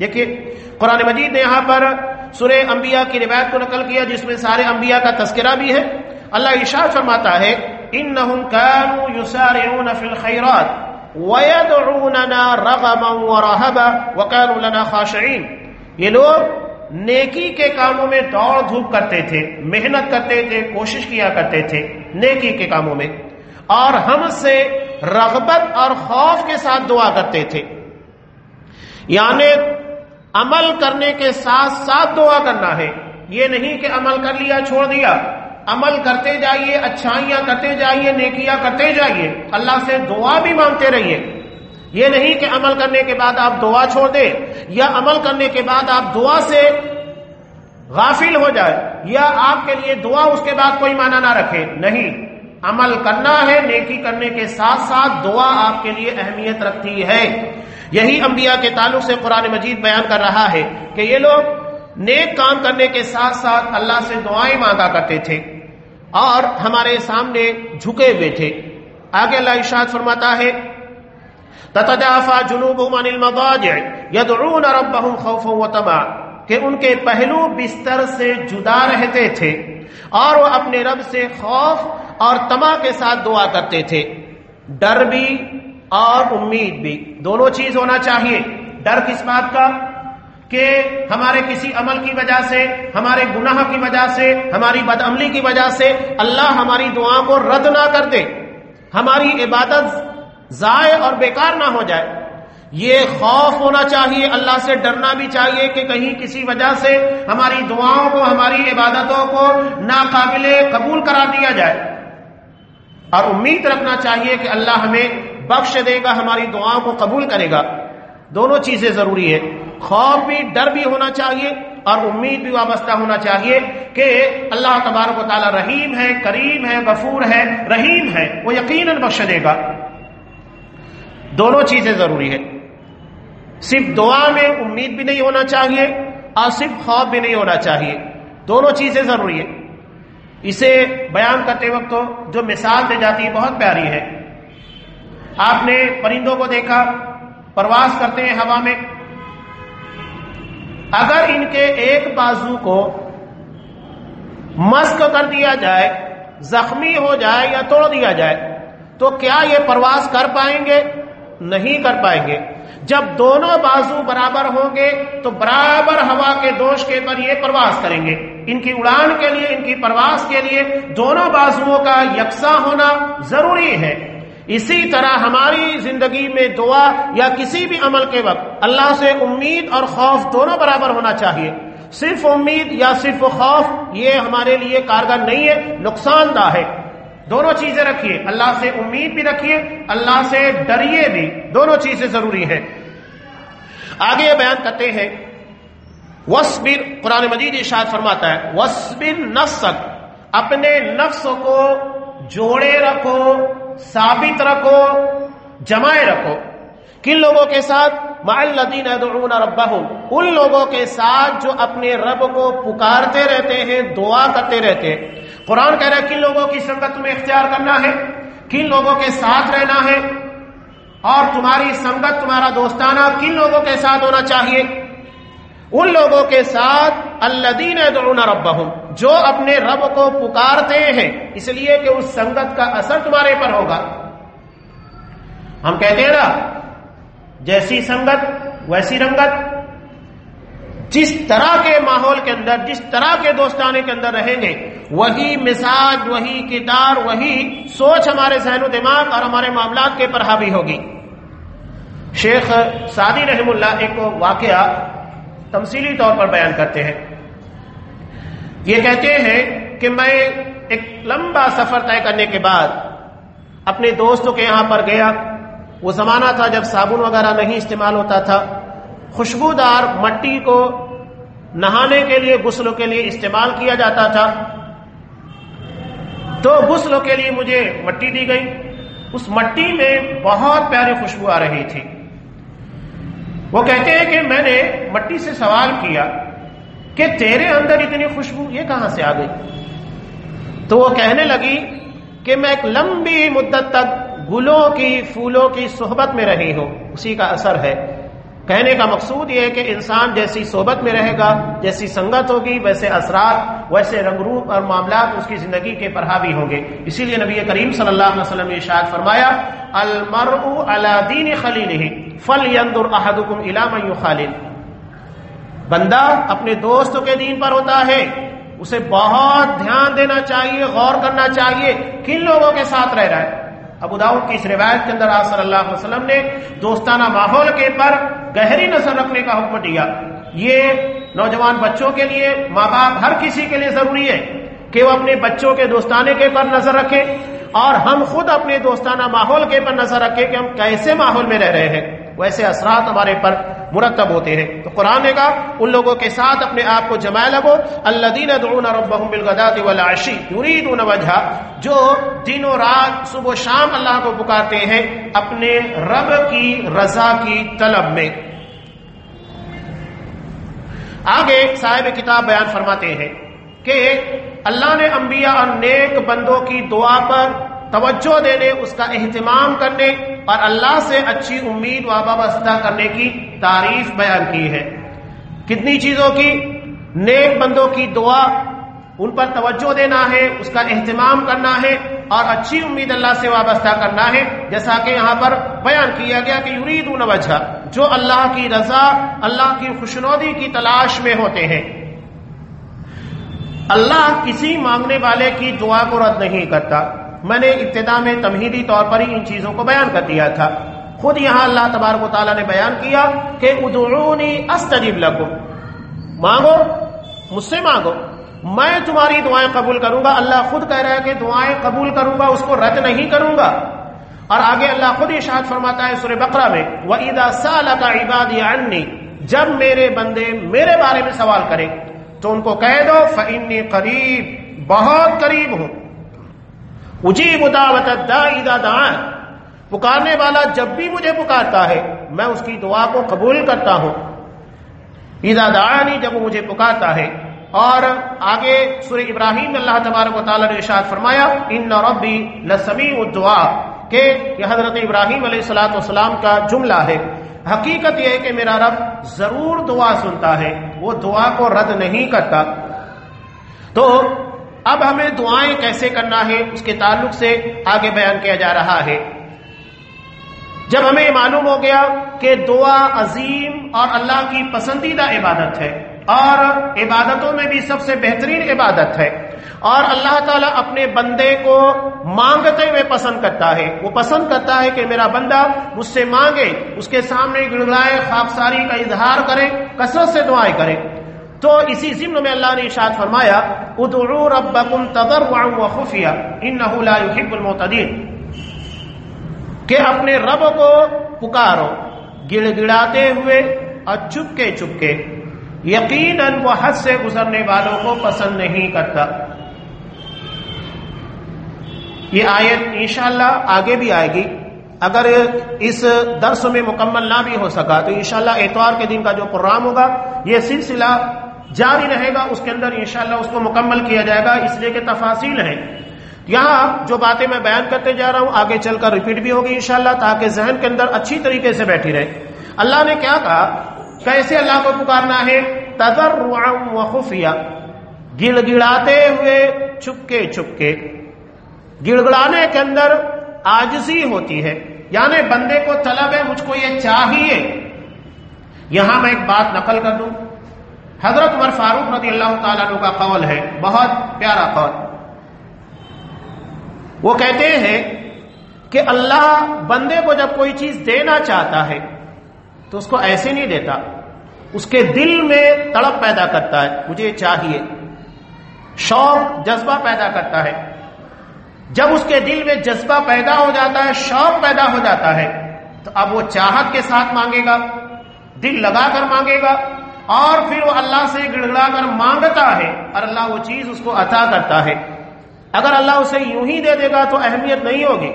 دیکھیے، قرآن مجید نے یہاں پر سورہ انبیاء کی روایت کو نقل کیا، جس میں سارے انبیاء کا تذکرہ بھی ہے۔ اللہ اشار فرماتا ہے، انہم كانوا يسارعون في الخيرات ويدعوننا رغما ورهبا وكانوا لنا خاشعين یہ لوگ نیکی کے کاموں میں دوڑ دھوپ کرتے تھے، محنت کرتے تھے، کوشش کیا کرتے تھے نیکی کے کاموں میں، اور ہم سے رغبت اور خوف کے ساتھ دعا کرتے تھے۔ یعنی عمل کرنے کے ساتھ ساتھ دعا کرنا ہے، یہ نہیں کہ عمل کر لیا، چھوڑ دیا۔ عمل کرتے جائیے، اچھائیاں کرتے جائیے، نیکیاں کرتے جائیے، اللہ سے دعا بھی مانگتے رہیے۔ یہ نہیں کہ عمل کرنے کے بعد آپ دعا چھوڑ دیں یا عمل کرنے کے بعد آپ دعا سے غافل ہو جائے یا آپ کے لیے دعا اس کے بعد کوئی معنی نہ رکھے۔ نہیں، عمل کرنا ہے، نیکی کرنے کے ساتھ ساتھ دعا آپ کے لیے اہمیت رکھتی ہے۔ یہی انبیاء کے تعلق سے قرآن مجید بیان کر رہا ہے کہ یہ لوگ نیک کام کرنے کے ساتھ ساتھ اللہ سے دعائیں مانگا کرتے تھے۔ اور ہمارے سامنے جھکے ہوئے تھے۔ آگے اللہ ارشاد فرماتا ہے تتجافا جنوبهم عن المضاجع، يدعون ربهم خوفا وطمعا۔ کہ ان کے پہلو بستر سے جدا رہتے تھے اور وہ اپنے رب سے خوف اور تما کے ساتھ دعا کرتے تھے۔ ڈر بھی اور امید بھی، دونوں چیز ہونا چاہیے۔ ڈر کس بات کا؟ کہ ہمارے کسی عمل کی وجہ سے، ہمارے گناہ کی وجہ سے، ہماری بد عملی کی وجہ سے اللہ ہماری دعا کو رد نہ کر دے۔ ہماری عبادت ضائع اور بیکار نہ ہو جائے۔ یہ خوف ہونا چاہیے، اللہ سے ڈرنا بھی چاہیے کہ کہیں کسی وجہ سے ہماری دعاؤں کو، ہماری عبادتوں کو ناقابل قبول کرا دیا جائے۔ اور امید رکھنا چاہیے کہ اللہ ہمیں بخش دے گا، ہماری دعاؤں کو قبول کرے گا۔ دونوں چیزیں ضروری ہے خوف بھی، ڈر بھی ہونا چاہیے اور امید بھی وابستہ ہونا چاہیے کہ اللہ تبارک و تعالیٰ رحیم ہے، کریم ہے، غفور ہے، رحیم ہے، وہ یقیناً بخش دے گا۔ دونوں چیزیں ضروری ہے صرف دعا میں امید بھی نہیں ہونا چاہیے اور صرف خوف بھی نہیں ہونا چاہیے۔ دونوں چیزیں ضروری ہے اسے بیان کرتے وقت جو مثال دی جاتی ہے بہت پیاری ہے آپ نے پرندوں کو دیکھا پرواز کرتے ہیں ہوا میں۔ اگر ان کے ایک بازو کو مسک کر دیا جائے، زخمی ہو جائے یا توڑ دیا جائے، تو کیا یہ پرواز کر پائیں گے؟ نہیں کر پائیں گے۔ جب دونوں بازو برابر ہوں گے، تو برابر ہوا کے دوش کے پر یہ پرواز کریں گے۔ ان کی اڑان کے لیے، ان کی پرواز کے لیے دونوں بازوؤں کا یکساں ہونا ضروری ہے۔ اسی طرح ہماری زندگی میں دعا یا کسی بھی عمل کے وقت اللہ سے امید اور خوف دونوں برابر ہونا چاہیے۔ صرف امید یا صرف خوف یہ ہمارے لیے کارگر نہیں ہے، نقصان دہ ہے۔ دونوں چیزیں رکھیے، اللہ سے امید بھی رکھیے، اللہ سے ڈریے بھی۔ دونوں چیزیں ضروری ہیں۔ آگے یہ بیان کرتے ہیں۔ وسبر قرآن مجید ارشاد فرماتا ہے۔ وسبر نفسک، اپنے نفس کو جوڑے رکھو۔ ثابت رکھو، جمائے رکھو۔ کن لوگوں کے ساتھ؟ معلدین ادعون ربہم ان لوگوں کے ساتھ جو اپنے رب کو پکارتے رہتے ہیں، دعا کرتے رہتے ہیں۔ قرآن کہہ رہا ہے، کن لوگوں کی سنگت تمہیں اختیار کرنا ہے؟ کن لوگوں کے ساتھ رہنا ہے؟ اور تمہاری سنگت، تمہارا دوستانہ، کن لوگوں کے ساتھ ہونا چاہیے؟ ان لوگوں کے ساتھ الدین ادعون ربہم، جو اپنے رب کو پکارتے ہیں۔ اس لیے کہ اس سنگت کا اثر تمہارے پر ہوگا۔ ہم کہتے ہیں نا، جیسی سنگت، ویسی رنگت۔ جس طرح کے ماحول کے اندر، جس طرح کے دوستانے کے اندر رہیں گے، وہی مزاج، وہی کردار، وہی سوچ ہمارے ذہن و دماغ اور ہمارے معاملات کے پر حاوی ہوگی۔ شیخ سعدی رحم اللہ، ایک واقعہ تمثیلی طور پر بیان کرتے ہیں۔ یہ کہتے ہیں کہ میں ایک لمبا سفر طے کرنے کے بعد اپنے دوستوں کے یہاں پر گیا۔ وہ زمانہ تھا جب صابن وغیرہ نہیں استعمال ہوتا تھا۔ خوشبودار مٹی کو نہانے کے لیے، غسلوں کے لیے استعمال کیا جاتا تھا۔ تو غسلوں کے لیے مجھے مٹی دی گئی۔ اس مٹی میں بہت پیاری خوشبو آ رہی تھی۔ وہ کہتے ہیں کہ میں نے مٹی سے سوال کیا کہ تیرے اندر اتنی خوشبو یہ کہاں سے آ گئی؟ تو وہ کہنے لگی کہ میں ایک لمبی مدت تک گلوں کی، پھولوں کی صحبت میں رہی ہوں، اسی کا اثر ہے۔ کہنے کا مقصود یہ ہے کہ انسان جیسی صحبت میں رہے گا، جیسی سنگت ہوگی، ویسے اثرات، ویسے رنگ روپ اور معاملات اس کی زندگی کے پرہاوی ہوں گے۔ اسی لیے نبی کریم صلی اللہ علیہ وسلم نے اشاعت فرمایا، المرء على دین خلیل فل احدكم الى من يخالل بندہ اپنے دوست کے دین پر ہوتا ہے، اسے بہت دھیان دینا چاہیے، غور کرنا چاہیے، کن لوگوں کے ساتھ رہ رہا ہے؟ ابو داؤد کی اس روایت کے اندر آج صلی اللہ علیہ وسلم نے دوستانہ ماحول کے پر گہری نظر رکھنے کا حکم دیا۔ یہ نوجوان بچوں کے لیے، ماں باپ ہر کسی کے لیے ضروری ہے کہ وہ اپنے بچوں کے دوستانے کے پر نظر رکھیں اور ہم خود اپنے دوستانہ ماحول کے پر نظر رکھیں کہ ہم کیسے ماحول میں رہ رہے ہیں۔ ویسے اثرات ہمارے پر مرتب ہوتے ہیں۔ تو قرآن نے کہا، ان لوگوں کے ساتھ اپنے آپ کو جمائے لگو۔ اللہ دین وجہ جو دن و رات صبح و شام اللہ کو پکارتے ہیں، اپنے رب کی رضا کی طلب میں۔ آگے صاحب کتاب بیان فرماتے ہیں کہ اللہ نے انبیاء اور نیک بندوں کی دعا پر توجہ دینے، اس کا اہتمام کرنے اور اللہ سے اچھی امید وابستہ کرنے کی تعریف بیان کی ہے۔ کتنی چیزوں کی؟ نیک بندوں کی دعا، ان پر توجہ دینا ہے، اس کا اہتمام کرنا ہے اور اچھی امید اللہ سے وابستہ کرنا ہے۔ جیسا کہ یہاں پر بیان کیا گیا کہ یورید وجہ، جو اللہ کی رضا، اللہ کی خوشنودی کی تلاش میں ہوتے ہیں۔ اللہ کسی مانگنے والے کی دعا کو رد نہیں کرتا۔ میں نے ابتدا میں تمہیدی طور پر ہی ان چیزوں کو بیان کر دیا تھا۔ خود یہاں اللہ تبارک و تعالیٰ نے بیان کیا کہ ادعونی استجیب لگو مانگو، مجھ سے مانگو۔ میں تمہاری دعائیں قبول کروں گا۔ اللہ خود کہہ رہا ہے کہ دعائیں قبول کروں گا، اس کو رد نہیں کروں گا۔ اور آگے اللہ خود اشاعت فرماتا ہے سورہ بقرہ میں وہ عیدا سال کا عبادی جب میرے بندے میرے بارے میں سوال کریں تو ان کو کہہ دو فنی قریب بہت قریب ہوں۔ اجیب دعوت دان پکارنے والا جب بھی مجھے پکارتا ہے، میں اس کی دعا کو قبول کرتا ہوں۔ ایزا دعانی، جب وہ مجھے پکارتا ہے۔ اور آگے سورہ ابراہیم، اللہ تبارک و تعالی نے ارشاد فرمایا، ان ربی لسمی الدعا کہ یہ حضرت ابراہیم علیہ السلاۃ والسلام کا جملہ ہے۔ حقیقت یہ ہے کہ میرا رب ضرور دعا سنتا ہے، وہ دعا کو رد نہیں کرتا۔ تو اب ہمیں دعائیں کیسے کرنا ہے اس کے تعلق سے آگے بیان کیا جا رہا ہے۔ جب ہمیں معلوم ہو گیا کہ دعا عظیم اور اللہ کی پسندیدہ عبادت ہے اور عبادتوں میں بھی سب سے بہترین عبادت ہے اور اللہ تعالیٰ اپنے بندے کو مانگتے ہوئے پسند کرتا ہے، وہ پسند کرتا ہے کہ میرا بندہ مجھ سے مانگے، اس کے سامنے گڑگڑائے، خاکساری کا اظہار کرے، کثرت سے دعائیں کرے۔ تو اسی ضمن میں اللہ نے اشاد فرمایا ادعو ربکم تضرعا وخفیا انه لا يحب المعتدين کہ اپنے رب کو پکارو گڑ گڑاتے ہوئے اور چپکے چپکے۔ یقیناً وہ حد سے گزرنے والوں کو پسند نہیں کرتا۔ یہ آیت انشاءاللہ آگے بھی آئے گی۔ اگر اس درس میں مکمل نہ بھی ہو سکا تو انشاءاللہ اتوار کے دن کا جو پروگرام ہوگا، یہ سلسلہ جاری رہے گا، اس کے اندر انشاءاللہ اس کو مکمل کیا جائے گا، اس لیے کہ تفاصیل ہیں۔ یہاں جو باتیں میں بیان کرتے جا رہا ہوں، آگے چل کر ریپیٹ بھی ہوگی انشاءاللہ، تاکہ ذہن کے اندر اچھی طریقے سے بیٹھی رہے۔ اللہ نے کیا کہا؟ کیسے اللہ کو پکارنا ہے؟ تذر و خفیہ۔ گڑ گڑاتے ہوئے چھپکے چھپکے۔ گڑ گڑانے کے اندر آجزی ہوتی ہے۔ یعنی بندے کو طلب ہے، مجھ کو یہ چاہیے۔ یہاں میں ایک بات نقل کر دوں۔ حضرت عمر فاروق رضی اللہ تعالیٰ عنہ کا قول ہے، بہت پیارا قول۔ وہ کہتے ہیں کہ اللہ بندے کو جب کوئی چیز دینا چاہتا ہے، تو اس کو ایسے نہیں دیتا۔ اس کے دل میں تڑپ پیدا کرتا ہے، مجھے چاہیے۔ شوق، جذبہ پیدا کرتا ہے۔ جب اس کے دل میں جذبہ پیدا ہو جاتا ہے، شوق پیدا ہو جاتا ہے، تو اب وہ چاہت کے ساتھ مانگے گا، دل لگا کر مانگے گا۔ اور پھر وہ اللہ سے گڑگڑا کر مانگتا ہے اور اللہ وہ چیز اس کو عطا کرتا ہے۔ اگر اللہ اسے یوں ہی دے دے گا تو اہمیت نہیں ہوگی۔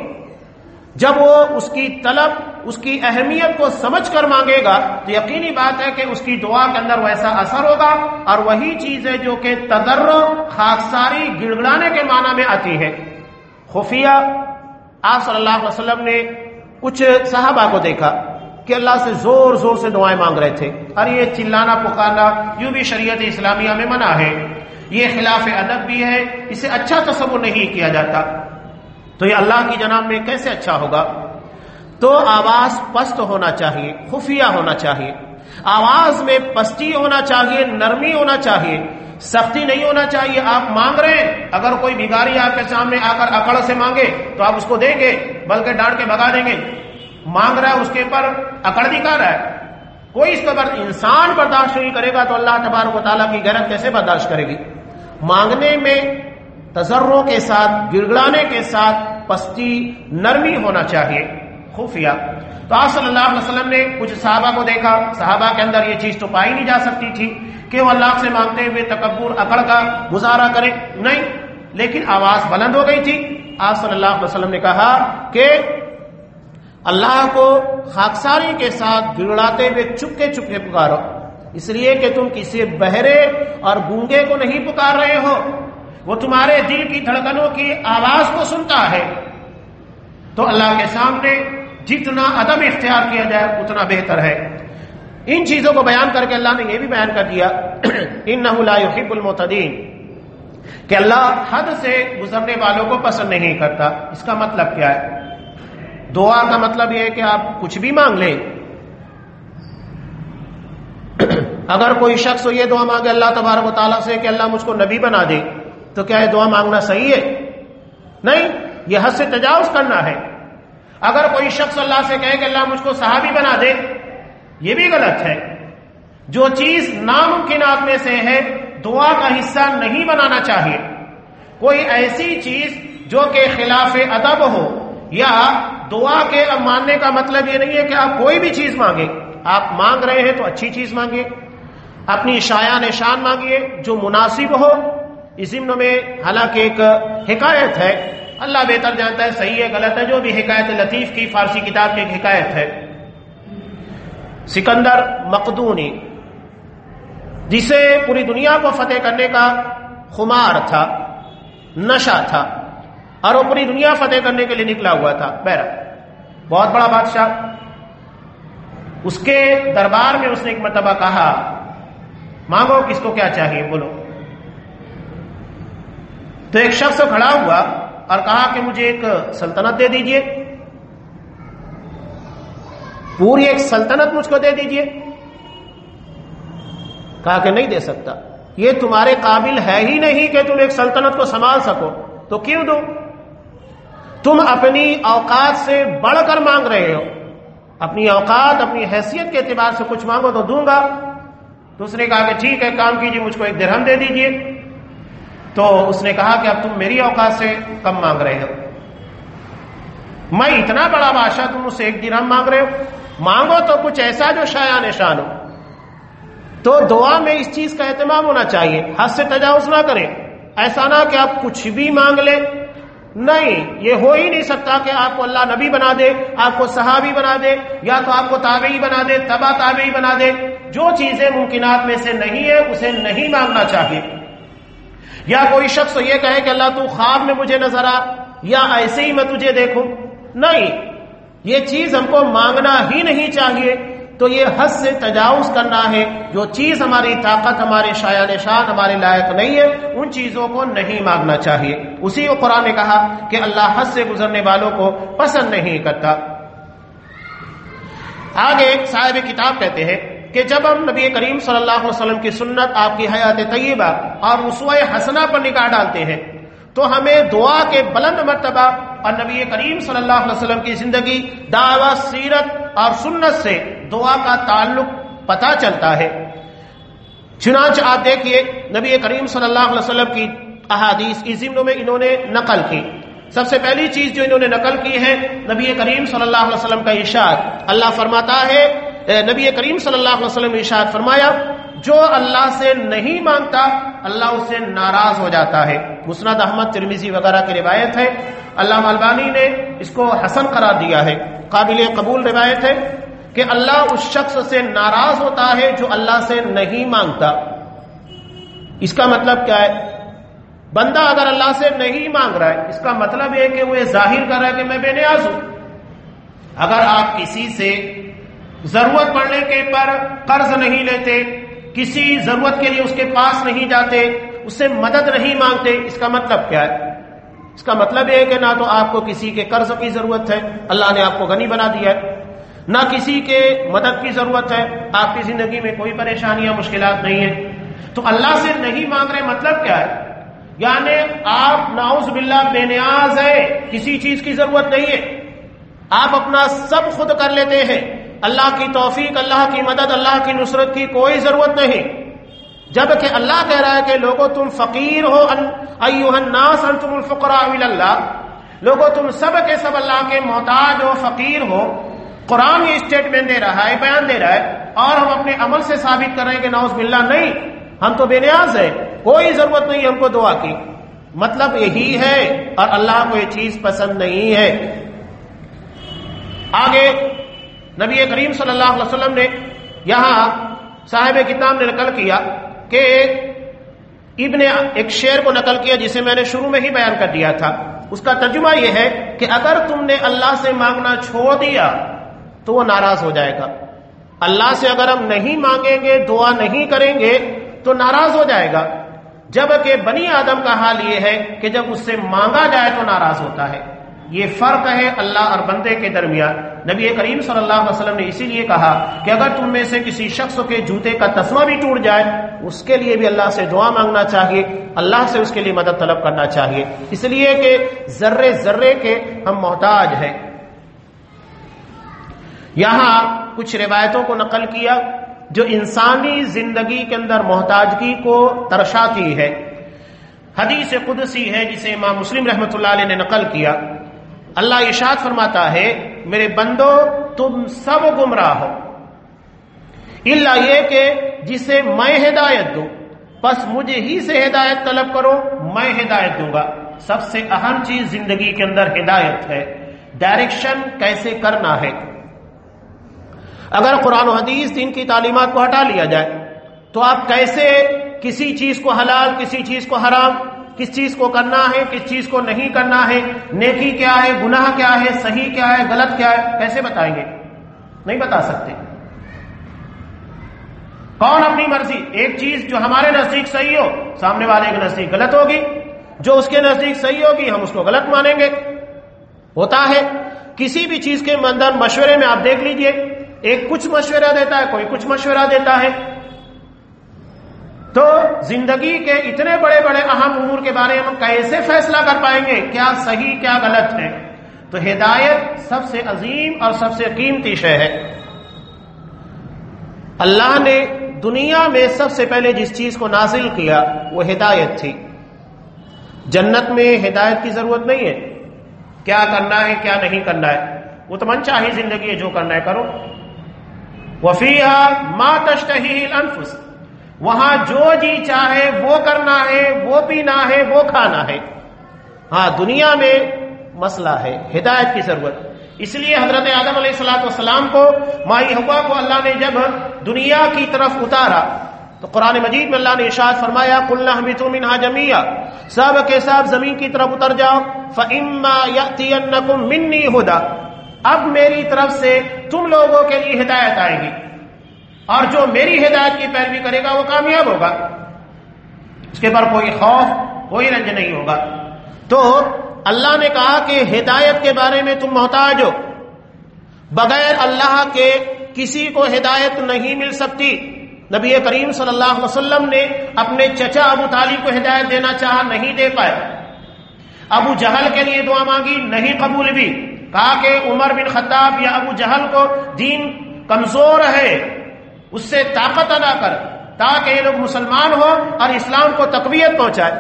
جب وہ اس کی طلب، اس کی اہمیت کو سمجھ کر مانگے گا تو یقینی بات ہے کہ اس کی دعا کے اندر ویسا اثر ہوگا اور وہی چیز ہے جو کہ تدر خاکساری، گڑگڑانے کے معنی میں آتی ہے خفیہ، آپ صلی اللہ علیہ وسلم نے کچھ صحابہ کو دیکھا۔ کہ اللہ سے زور زور سے دعائیں مانگ رہے تھے۔ اور یہ چلانا، پکارنا یوں بھی شریعت اسلامیہ میں منع ہے، یہ خلاف ادب بھی ہے، اسے اچھا تصور نہیں کیا جاتا۔ تو یہ اللہ کی جناب میں کیسے اچھا ہوگا؟ تو آواز پست ہونا چاہیے، خفیہ ہونا چاہیے۔ آواز میں پستی ہونا چاہیے، نرمی ہونا چاہیے۔ سختی نہیں ہونا چاہیے، آپ مانگ رہے ہیں۔ اگر کوئی بھگاری آپ کے سامنے آ کر اکڑ سے مانگے تو آپ اس کو دیں گے، بلکہ ڈانٹ کے بگا دیں گے۔ مانگ رہا ہے، اس کے اوپر اکڑ دکھا رہا ہے۔ کوئی اس کے اوپر انسان برداشت نہیں کرے گا تو اللہ تبارک و تعالیٰ کی غیرت کیسے برداشت کرے گی؟ مانگنے میں تجروں کے ساتھ، گڑگڑانے کے ساتھ پستی، نرمی ہونا چاہیے۔ خفیہ۔ تو آپ صلی اللہ علیہ وسلم نے کچھ صحابہ کو دیکھا۔ صحابہ کے اندر یہ چیز تو پائی نہیں جا سکتی تھی کہ وہ اللہ سے مانگتے ہوئے تکبر، اکڑ کا گزارا کرے۔ نہیں، لیکن آواز بلند ہو گئی تھی۔ آپ صلی اللہ علیہ وسلم نے کہا کہ اللہ کو خاکساری کے ساتھ گڑاتے ہوئے چپکے چپکے پکارو۔ اس لیے کہ تم کسی بہرے اور گونگے کو نہیں پکار رہے ہو۔ وہ تمہارے دل کی دھڑکنوں کی آواز کو سنتا ہے۔ تو اللہ کے سامنے جتنا ادب اختیار کیا جائے اتنا بہتر ہے۔ ان چیزوں کو بیان کر کے اللہ نے یہ بھی بیان کر دیا۔ ان نہ يحب المعتدین۔ کہ اللہ حد سے گزرنے والوں کو پسند نہیں کرتا۔ اس کا مطلب کیا ہے؟ دعا کا مطلب یہ ہے کہ آپ کچھ بھی مانگ لیں۔ اگر کوئی شخص یہ دعا مانگے اللہ تبارک و تعالیٰ سے کہ اللہ مجھ کو نبی بنا دے، تو کیا یہ دعا مانگنا صحیح ہے؟ نہیں، یہ حد سے تجاوز کرنا ہے۔ اگر کوئی شخص اللہ سے کہے کہ اللہ مجھ کو صحابی بنا دے، یہ بھی غلط ہے۔ جو چیز ناممکنات میں سے ہے، دعا کا حصہ نہیں بنانا چاہیے۔ کوئی ایسی چیز جو کہ خلاف ادب ہو یا دعا کے ماننے کا مطلب یہ نہیں ہے کہ آپ کوئی بھی چیز مانگیں۔ آپ مانگ رہے ہیں تو اچھی چیز مانگیے اپنی شاع نشان مانگیے جو مناسب ہو۔ اس ضمن میں حالانکہ ایک حکایت ہے۔ اللہ بہتر جانتا ہے، صحیح ہے، غلط ہے، جو بھی حکایت لطیف کی فارسی کتاب کی ایک حکایت ہے۔ سکندر مقدونی، جسے پوری دنیا کو فتح کرنے کا خمار تھا، نشہ تھا۔ اور وہ پوری دنیا فتح کرنے کے لیے نکلا ہوا تھا بہرا بہت بڑا بادشاہ۔ اس کے دربار میں اس نے ایک مرتبہ کہا، مانگو کس کو کیا چاہیے، بولو۔ تو ایک شخص کھڑا ہوا اور کہا کہ مجھے ایک سلطنت دے دیجیے۔ پوری ایک سلطنت مجھ کو دے دیجیے۔ کہا کہ نہیں دے سکتا۔ یہ تمہارے قابل ہے ہی نہیں کہ تم ایک سلطنت کو سنبھال سکو۔ تو کیوں دو؟ تم اپنی اوقات سے بڑھ کر مانگ رہے ہو۔ اپنی اوقات، اپنی حیثیت کے اعتبار سے کچھ مانگو تو دوں گا۔ تو اس نے کہا کہ ٹھیک ہے کام کیجیے، مجھ کو ایک درہم دے دیجیے۔ تو اس نے کہا کہ اب تم میری اوقات سے کم مانگ رہے ہو۔ میں اتنا بڑا بادشاہ تم اس سے ایک درہم مانگ رہے ہو۔ مانگو تو کچھ ایسا جو شایا نشان ہو۔ تو دعا میں اس چیز کا اہتمام ہونا چاہیے۔ حد سے تجاوز نہ کریں۔ ایسا نہ کہ آپ کچھ بھی مانگ لیں۔ نہیں، یہ ہو ہی نہیں سکتا کہ آپ کو اللہ نبی بنا دے، آپ کو صحابی بنا دے، یا تو آپ کو تابعی بنا دے، تبا تابعی بنا دے۔ جو چیزیں ممکنات میں سے نہیں ہے اسے نہیں مانگنا چاہیے۔ یا کوئی شخص یہ کہے کہ اللہ تو خواب میں مجھے نظر آ، یا ایسے ہی میں تجھے دیکھوں۔ نہیں، یہ چیز ہم کو مانگنا ہی نہیں چاہیے۔ تو یہ حد سے تجاوز کرنا ہے۔ جو چیز ہماری طاقت، ہمارے شاع نشان ہمارے لائق نہیں ہے، ان چیزوں کو نہیں مانگنا چاہیے۔ اسی کو قرآن نے کہا کہ اللہ حد سے گزرنے والوں کو پسند نہیں کرتا۔ آگے صاحب کتاب کہتے ہیں کہ جب ہم نبی کریم صلی اللہ علیہ وسلم کی سنت، آپ کی حیات طیبہ اور رسوئے حسنہ پر نکاح ڈالتے ہیں، تو ہمیں دعا کے بلند مرتبہ اور نبی کریم صلی اللہ علیہ وسلم کی زندگی، دعوی، سیرت اور سنت سے دعا کا تعلق پتہ چلتا ہے۔ چنانچہ آپ دیکھیے، نبی کریم صلی اللہ علیہ وسلم کی احادیث، اس ضمن میں انہوں نے نقل کی۔ سب سے پہلی چیز جو انہوں نے نقل کی ہے، نبی کریم صلی اللہ علیہ وسلم کا ارشاد۔ اللہ فرماتا ہے نبی کریم صلی اللہ علیہ وسلم ارشاد فرمایا جو اللہ سے نہیں مانگتا، اللہ اس سے ناراض ہو جاتا ہے۔ مسند احمد ترمیزی وغیرہ کی روایت ہے۔ اللہ مالبانی نے اس کو حسن قرار دیا ہے۔ قابل قبول روایت ہے کہ اللہ اس شخص سے ناراض ہوتا ہے جو اللہ سے نہیں مانگتا۔ اس کا مطلب کیا ہے؟ بندہ اگر اللہ سے نہیں مانگ رہا ہے، اس کا مطلب یہ کہ وہ یہ ظاہر کر رہا ہے کہ میں بے نیاز ہوں۔ اگر آپ کسی سے ضرورت پڑنے کے پر قرض نہیں لیتے کسی ضرورت کے لیے اس کے پاس نہیں جاتے، اس سے مدد نہیں مانگتے، اس کا مطلب کیا ہے؟ اس کا مطلب یہ ہے کہ نہ تو آپ کو کسی کے قرض کی ضرورت ہے، اللہ نے آپ کو غنی بنا دیا ہے، نہ کسی کے مدد کی ضرورت ہے، آپ کی زندگی میں کوئی پریشانیاں مشکلات نہیں ہیں۔ تو اللہ سے نہیں مانگ رہے مطلب کیا ہے؟ یعنی آپ ناؤز باللہ بے نیاز ہے کسی چیز کی ضرورت نہیں ہے۔ آپ اپنا سب خود کر لیتے ہیں۔ اللہ کی توفیق، اللہ کی مدد، اللہ کی نصرت کی کوئی ضرورت نہیں۔ جبکہ اللہ کہہ رہا ہے کہ لوگوں تم فقیر ہو الناس، انتم الفقراء اللہ۔ لوگوں تم سب کے سب اللہ کے محتاج ہو، فقیر ہو۔ قرآن یہ اسٹیٹمنٹ دے رہا ہے، بیان دے رہا ہے۔ اور ہم اپنے عمل سے ثابت کر رہے ہیں کہ ناؤز باللہ نہیں، ہم تو بے نیاز ہے کوئی ضرورت نہیں ہم کو دعا کی۔ مطلب یہی ہے، اور اللہ کو یہ چیز پسند نہیں ہے۔ آگے نبی کریم صلی اللہ علیہ وسلم نے یہاں صاحب کتاب نے نقل کیا کہ ابن ایک شعر کو نقل کیا جسے میں نے شروع میں ہی بیان کر دیا تھا۔ اس کا ترجمہ یہ ہے کہ اگر تم نے اللہ سے مانگنا چھوڑ دیا تو وہ ناراض ہو جائے گا۔ اللہ سے اگر ہم نہیں مانگیں گے، دعا نہیں کریں گے تو ناراض ہو جائے گا۔ جبکہ بنی آدم کا حال یہ ہے کہ جب اس سے مانگا جائے تو ناراض ہوتا ہے۔ یہ فرق ہے اللہ اور بندے کے درمیان۔ نبی کریم صلی اللہ علیہ وسلم نے اسی لیے کہا کہ اگر تم میں سے کسی شخص کے جوتے کا تسمہ بھی ٹوٹ جائے، اس کے لیے بھی اللہ سے دعا مانگنا چاہیے، اللہ سے اس کے لیے مدد طلب کرنا چاہیے۔ اس لیے کہ ذرے ذرے کے ہم محتاج ہیں۔ یہاں کچھ روایتوں کو نقل کیا جو انسانی زندگی کے اندر محتاجگی کو ترشاتی ہے۔ حدیث قدسی ہے جسے امام مسلم رحمۃ اللہ علیہ نے نقل کیا۔ اللہ اشاد فرماتا ہے، میرے بندو، تم سب گمراہ ہو۔ اللہ یہ کہ جسے میں ہدایت دوں بس مجھے ہی سے ہدایت طلب کرو، میں ہدایت دوں گا۔ سب سے اہم چیز زندگی کے اندر ہدایت ہے۔ ڈائریکشن کیسے کرنا ہے؟ اگر قرآن و حدیث ان کی تعلیمات کو ہٹا لیا جائے، تو آپ کیسے کسی چیز کو حلال، کسی چیز کو حرام کس چیز کو کرنا ہے، کس چیز کو نہیں کرنا ہے، نیکی کیا ہے، گناہ کیا ہے، صحیح کیا ہے، غلط کیا ہے، کیسے بتائیں گے؟ نہیں بتا سکتے۔ کون اپنی مرضی؟ ایک چیز جو ہمارے نزدیک صحیح ہو، سامنے والے کے نزدیک غلط ہوگی۔ جو اس کے نزدیک صحیح ہوگی، ہم اس کو غلط مانیں گے۔ ہوتا ہے، کسی بھی چیز کے اندر مشورے میں آپ دیکھ لیجیے۔ ایک کچھ مشورہ دیتا ہے، کوئی کچھ مشورہ دیتا ہے۔ تو زندگی کے اتنے بڑے بڑے اہم امور کے بارے میں ہم کیسے فیصلہ کر پائیں گے؟ کیا صحیح، کیا غلط ہے؟ تو ہدایت سب سے عظیم اور سب سے قیمتی شے ہے۔ اللہ نے دنیا میں سب سے پہلے جس چیز کو نازل کیا، وہ ہدایت تھی۔ جنت میں ہدایت کی ضرورت نہیں ہے۔ کیا کرنا ہے، کیا نہیں کرنا ہے۔ وہ تو من چاہی زندگی ہے، جو کرنا ہے، کرو۔ وفیہ ماں تشتہی الانفس وہاں جو جی چاہے وہ کرنا ہے، وہ پینا ہے، وہ کھانا ہے۔ ہاں دنیا میں مسئلہ ہے، ہدایت کی ضرورت۔ اس لیے حضرت آدم علیہ السلاۃ والسلام کو مائی ہوا کو اللہ نے جب دنیا کی طرف اتارا، تو قرآن مجید میں اللہ نے اشاد فرمایا کلنا منہا جمیا سب کے سب زمین کی طرف اتر جاؤ فما یا منی ہدا اب میری طرف سے تم لوگوں کے لیے ہدایت آئے گی۔ اور جو میری ہدایت کی پیروی کرے گا وہ کامیاب ہوگا۔ اس کے پر کوئی خوف، کوئی رنج نہیں ہوگا۔ تو اللہ نے کہا کہ ہدایت کے بارے میں تم محتاج ہو۔ بغیر اللہ کے کسی کو ہدایت نہیں مل سکتی۔ نبی کریم صلی اللہ علیہ وسلم نے اپنے چچا ابو طالب کو ہدایت دینا چاہا نہیں دے پائے۔ ابو جہل کے لیے دعا مانگی، نہیں قبول بھی۔ کہا کہ عمر بن خطاب یا ابو جہل کو دین کمزور ہے۔ اس سے طاقت ادا کر، تاکہ یہ لوگ مسلمان ہو اور اسلام کو تقویت پہنچائے۔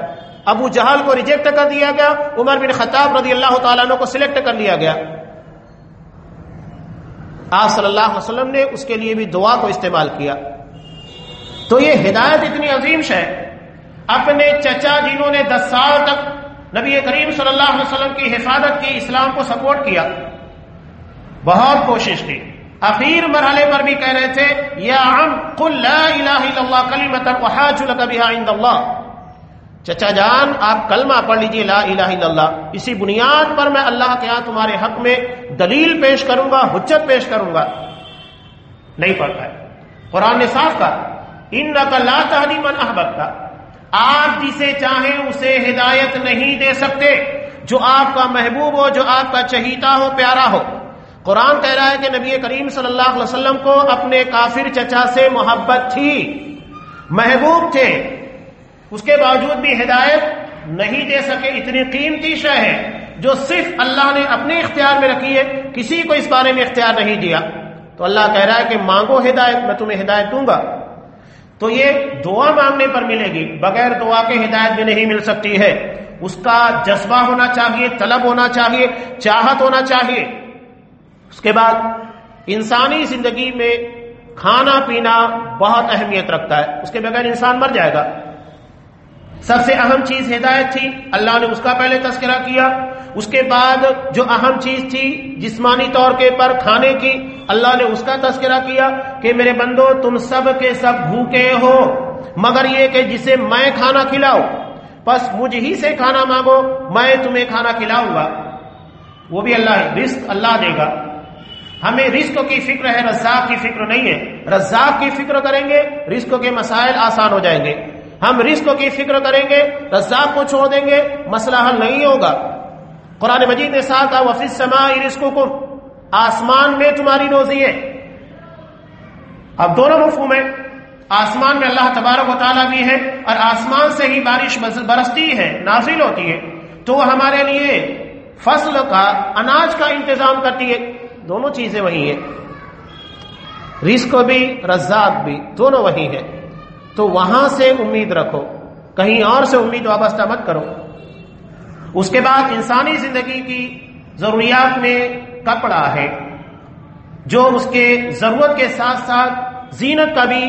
ابو جہل کو ریجیکٹ کر دیا گیا، عمر بن خطاب رضی اللہ تعالیٰ کو سلیکٹ کر لیا گیا۔ آپ صلی اللہ علیہ وسلم نے اس کے لیے بھی دعا کو استعمال کیا۔ تو یہ ہدایت اتنی عظیم ہے اپنے چچا جنہوں نے دس سال تک نبی کریم صلی اللہ علیہ وسلم کی حفاظت کی، اسلام کو سپورٹ کیا۔ بہت کوشش کی۔ اخیر مرحلے پر بھی کہہ رہے تھے، یا عم، قل لا الہ الا اللہ کلمتا وحاج لک بها عند اللہ۔ چچا جان، آپ کلمہ پڑھ لیجیے، لا الہ الا اللہ۔ اسی بنیاد پر میں اللہ کے ہاں تمہارے حق میں دلیل پیش کروں گا، حجت پیش کروں گا۔ نہیں پڑھتا ہے قرآن نے صاف کہا انک لا تهدی من احببت۔ آپ جسے چاہیں اسے ہدایت نہیں دے سکتے۔ جو آپ کا محبوب ہو، جو آپ کا چہیتا ہو، پیارا ہو۔ قرآن کہہ رہا ہے کہ نبی کریم صلی اللہ علیہ وسلم کو اپنے کافر چچا سے محبت تھی، محبوب تھے۔ اس کے باوجود بھی ہدایت نہیں دے سکے، اتنی قیمتی شہ ہے جو صرف اللہ نے اپنے اختیار میں رکھی ہے۔ کسی کو اس بارے میں اختیار نہیں دیا۔ تو اللہ کہہ رہا ہے کہ مانگو ہدایت، میں تمہیں ہدایت دوں گا۔ تو یہ دعا مانگنے پر ملے گی، بغیر دعا کے ہدایت بھی نہیں مل سکتی ہے۔ اس کا جذبہ ہونا چاہیے، طلب ہونا چاہیے، چاہت ہونا چاہیے۔ اس کے بعد انسانی زندگی میں کھانا پینا بہت اہمیت رکھتا ہے۔ اس کے بغیر انسان مر جائے گا۔ سب سے اہم چیز ہدایت تھی۔ اللہ نے اس کا پہلے تذکرہ کیا۔ اس کے بعد جو اہم چیز تھی جسمانی طور کے پر کھانے کی، اللہ نے اس کا تذکرہ کیا کہ میرے بندو، تم سب کے سب بھوکے ہو، مگر یہ کہ جسے میں کھانا کھلاؤ، بس مجھ ہی سے کھانا مانگو، میں تمہیں کھانا کھلاؤں گا۔ وہ بھی اللہ رزق اللہ دے گا۔ ہمیں رزق کی فکر ہے، رزاق کی فکر نہیں ہے۔ رزاق کی فکر کریں گے رزق کے مسائل آسان ہو جائیں گے۔ ہم رزق کی فکر کریں گے، رزاق کو چھوڑ دیں گے، مسئلہ حل نہیں ہوگا۔ قرآن مجید نے ساتھ وفی سما رزق کو آسمان میں تمہاری روزی ہے۔ اب دونوں مفہوم ہے آسمان میں اللہ تبارک و تعالیٰ بھی ہے اور آسمان سے ہی بارش برستی ہے، نازل ہوتی ہے۔ تو وہ ہمارے لیے فصل کا، اناج کا انتظام کرتی ہے۔ دونوں چیزیں وہی ہیں۔ رزق بھی، رزاق بھی، دونوں وہی ہیں۔ تو وہاں سے امید رکھو، کہیں اور سے امید وابستہ مت کرو۔ اس کے بعد انسانی زندگی کی ضروریات میں کپڑا ہے۔ جو اس کے ضرورت کے ساتھ ساتھ زینت کا بھی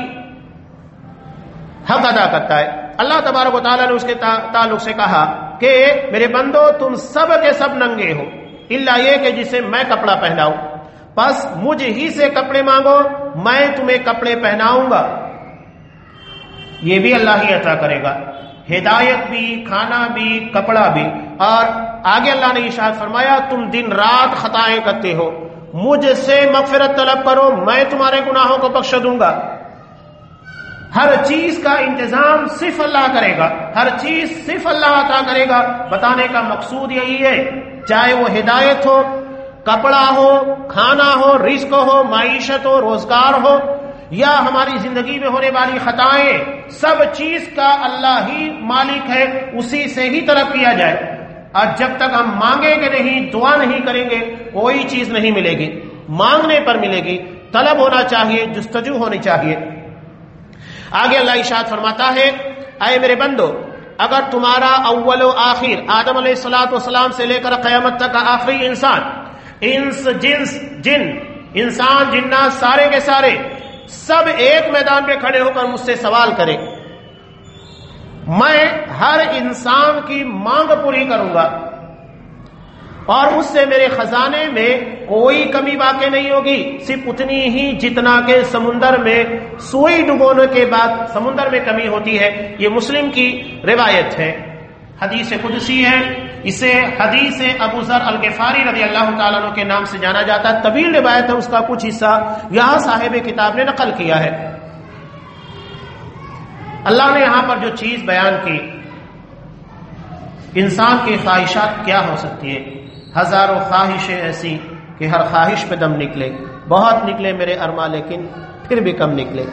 حق ادا کرتا ہے۔ اللہ تبارک و تعالیٰ نے اس کے تعلق سے کہا کہ میرے بندو، تم سب کے سب ننگے ہو۔ اللہ یہ کہ جسے میں کپڑا پہناؤں۔ بس مجھ ہی سے کپڑے مانگو، میں تمہیں کپڑے پہناؤں گا۔ یہ بھی اللہ ہی عطا کرے گا۔ ہدایت بھی، کھانا بھی، کپڑا بھی۔ اور آگے اللہ نے اشاد فرمایا، تم دن رات خطائیں کرتے ہو۔ مجھ سے مغفرت طلب کرو، میں تمہارے گناہوں کو بخش دوں گا۔ ہر چیز کا انتظام صرف اللہ کرے گا۔ ہر چیز صرف اللہ عطا کرے گا۔ بتانے کا مقصود یہی ہے۔ چاہے وہ ہدایت ہو، کپڑا ہو، کھانا ہو، رزق ہو، معیشت ہو، روزگار ہو، یا ہماری زندگی میں ہونے والی خطائیں، سب چیز کا اللہ ہی مالک ہے، اسی سے ہی طرف کیا جائے۔ اور جب تک ہم مانگیں گے نہیں، دعا نہیں کریں گے، کوئی چیز نہیں ملے گی۔ مانگنے پر ملے گی، طلب ہونا چاہیے، جستجو ہونی چاہیے۔ آگے اللہ اشاد فرماتا ہے، اے میرے بندو اگر تمہارا اول و آخر آدم علیہ السلاۃ والسلام سے لے کر قیامت تک کا آخری انسان، انس، جنس، جن، انسان، جنات، سارے کے سارے سب ایک میدان پہ کھڑے ہو کر مجھ سے سوال کرے میں ہر انسان کی مانگ پوری کروں گا۔ اور اس سے میرے خزانے میں کوئی کمی واقع نہیں ہوگی، صرف اتنی ہی جتنا کہ سمندر میں سوئی ڈبونے کے بعد سمندر میں کمی ہوتی ہے۔ یہ مسلم کی روایت ہے۔ حدیث قدسی ہے۔ اسے حدیث ابو ذر الغفاری رضی اللہ تعالیٰ عنہ کے نام سے جانا جاتا ہے۔ طویل روایت ہے، اس کا کچھ حصہ یہاں صاحب کتاب نے نقل کیا ہے۔ اللہ نے یہاں پر جو چیز بیان کی، انسان کی خواہشات کیا ہو سکتی ہے ہزاروں خواہشیں ایسی کہ ہر خواہش پہ دم نکلے، بہت نکلے میرے ارما، لیکن پھر بھی کم نکلے۔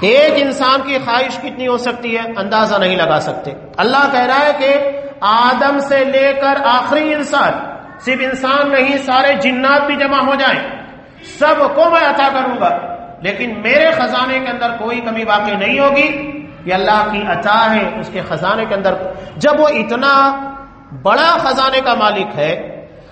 ایک انسان کی خواہش کتنی ہو سکتی ہے؟ اندازہ نہیں لگا سکتے۔ اللہ کہہ رہا ہے کہ آدم سے لے کر آخری انسان، صرف انسان نہیں، سارے جنات بھی جمع ہو جائیں۔ سب کو میں عطا کروں گا۔ لیکن میرے خزانے کے اندر کوئی کمی واقع نہیں ہوگی۔ یہ اللہ کی عطا ہے، اس کے خزانے کے اندر۔ جب وہ اتنا بڑا خزانے کا مالک ہے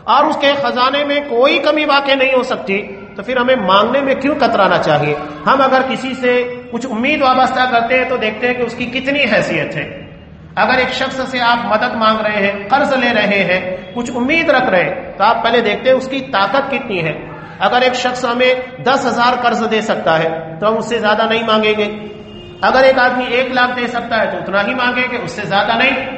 اور اس کے خزانے میں کوئی کمی واقع نہیں ہو سکتی، تو پھر ہمیں مانگنے میں کیوں کترانا چاہیے؟ ہم اگر کسی سے کچھ امید وابستہ کرتے ہیں تو دیکھتے ہیں کہ اس کی کتنی حیثیت ہے۔ اگر ایک شخص سے آپ مدد مانگ رہے ہیں، قرض لے رہے ہیں، کچھ امید رکھ رہے ہیں، تو آپ پہلے دیکھتے ہیں اس کی طاقت کتنی ہے۔ اگر ایک شخص ہمیں دس ہزار قرض دے سکتا ہے، تو ہم اس سے زیادہ نہیں مانگیں گے۔ اگر ایک آدمی ایک لاکھ دے سکتا ہے، تو اتنا ہی مانگیں گے، اس سے زیادہ نہیں۔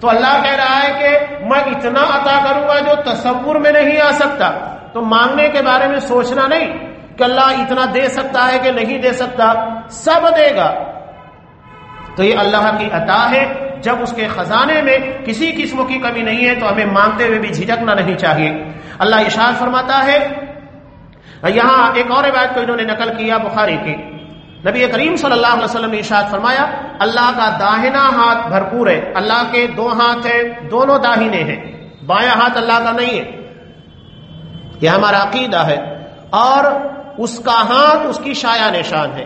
تو اللہ کہہ رہا ہے کہ میں اتنا عطا کروں گا جو تصور میں نہیں آ سکتا۔ تو مانگنے کے بارے میں سوچنا نہیں کہ اللہ اتنا دے سکتا ہے کہ نہیں دے سکتا، سب دے گا۔ تو یہ اللہ کی عطا ہے۔ جب اس کے خزانے میں کسی قسم کی کمی نہیں ہے تو ہمیں مانگتے ہوئے بھی جھجکنا نہیں چاہیے۔ اللہ اشار فرماتا ہے۔ یہاں ایک اور روایت کو انہوں نے نقل کیا بخاری کی۔ نبی کریم صلی اللہ علیہ وسلم نے ارشاد فرمایا، اللہ کا داہنا ہاتھ بھرپور ہے، اللہ کے دو ہاتھ ہیں، دونوں داہنے ہیں، بایاں ہاتھ اللہ کا نہیں ہے۔ یہ ہمارا عقیدہ ہے، اور اس کا ہاتھ اس کی شایا نشان ہے۔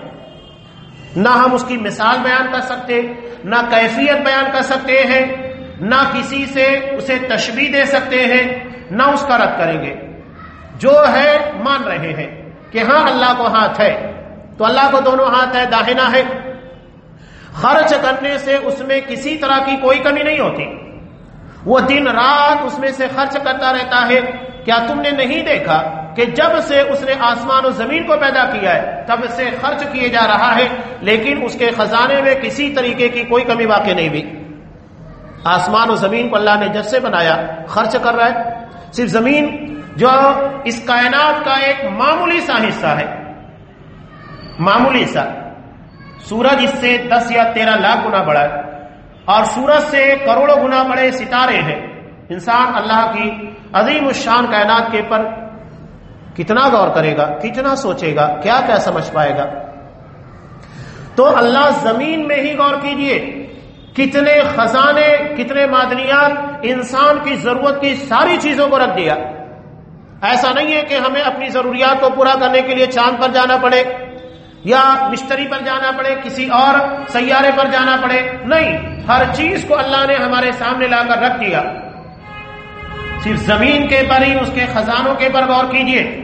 نہ ہم اس کی مثال بیان کر سکتے، نہ کیفیت بیان کر سکتے ہیں، نہ کسی سے اسے تشبیح دے سکتے ہیں، نہ اس کا رد کریں گے۔ جو ہے، مان رہے ہیں کہ ہاں اللہ کو ہاتھ ہے۔ تو اللہ کو دونوں ہاتھ ہے داہنا ہے۔ خرچ کرنے سے اس میں کسی طرح کی کوئی کمی نہیں ہوتی۔ وہ دن رات اس میں سے خرچ کرتا رہتا ہے۔ کیا تم نے نہیں دیکھا کہ جب سے اس نے آسمان و زمین کو پیدا کیا ہے، تب سے خرچ کیے جا رہا ہے، لیکن اس کے خزانے میں کسی طریقے کی کوئی کمی واقع نہیں ہوئی۔ آسمان و زمین کو اللہ نے جس سے بنایا، خرچ کر رہا ہے۔ صرف زمین جو اس کائنات کا ایک معمولی سا حصہ ہے۔ معمولی سا۔ سورج اس سے دس یا تیرہ لاکھ گنا بڑا ہے اور سورج سے کروڑوں گنا بڑے ستارے ہیں۔ انسان اللہ کی عظیم الشان کائنات کے پر کتنا غور کرے گا، کتنا سوچے گا، کیا کیا سمجھ پائے گا۔ تو اللہ زمین میں ہی غور کیجیے۔ کتنے خزانے، کتنے معدنیات انسان کی ضرورت کی ساری چیزوں کو رکھ دیا۔ ایسا نہیں ہے کہ ہمیں اپنی ضروریات کو پورا کرنے کے لیے چاند پر جانا پڑے۔ یا مشتری پر جانا پڑے، کسی اور سیارے پر جانا پڑے۔ نہیں، ہر چیز کو اللہ نے ہمارے سامنے لا کر رکھ دیا۔ صرف زمین کے پر ہی، اس کے خزانوں کے پر غور کیجیے۔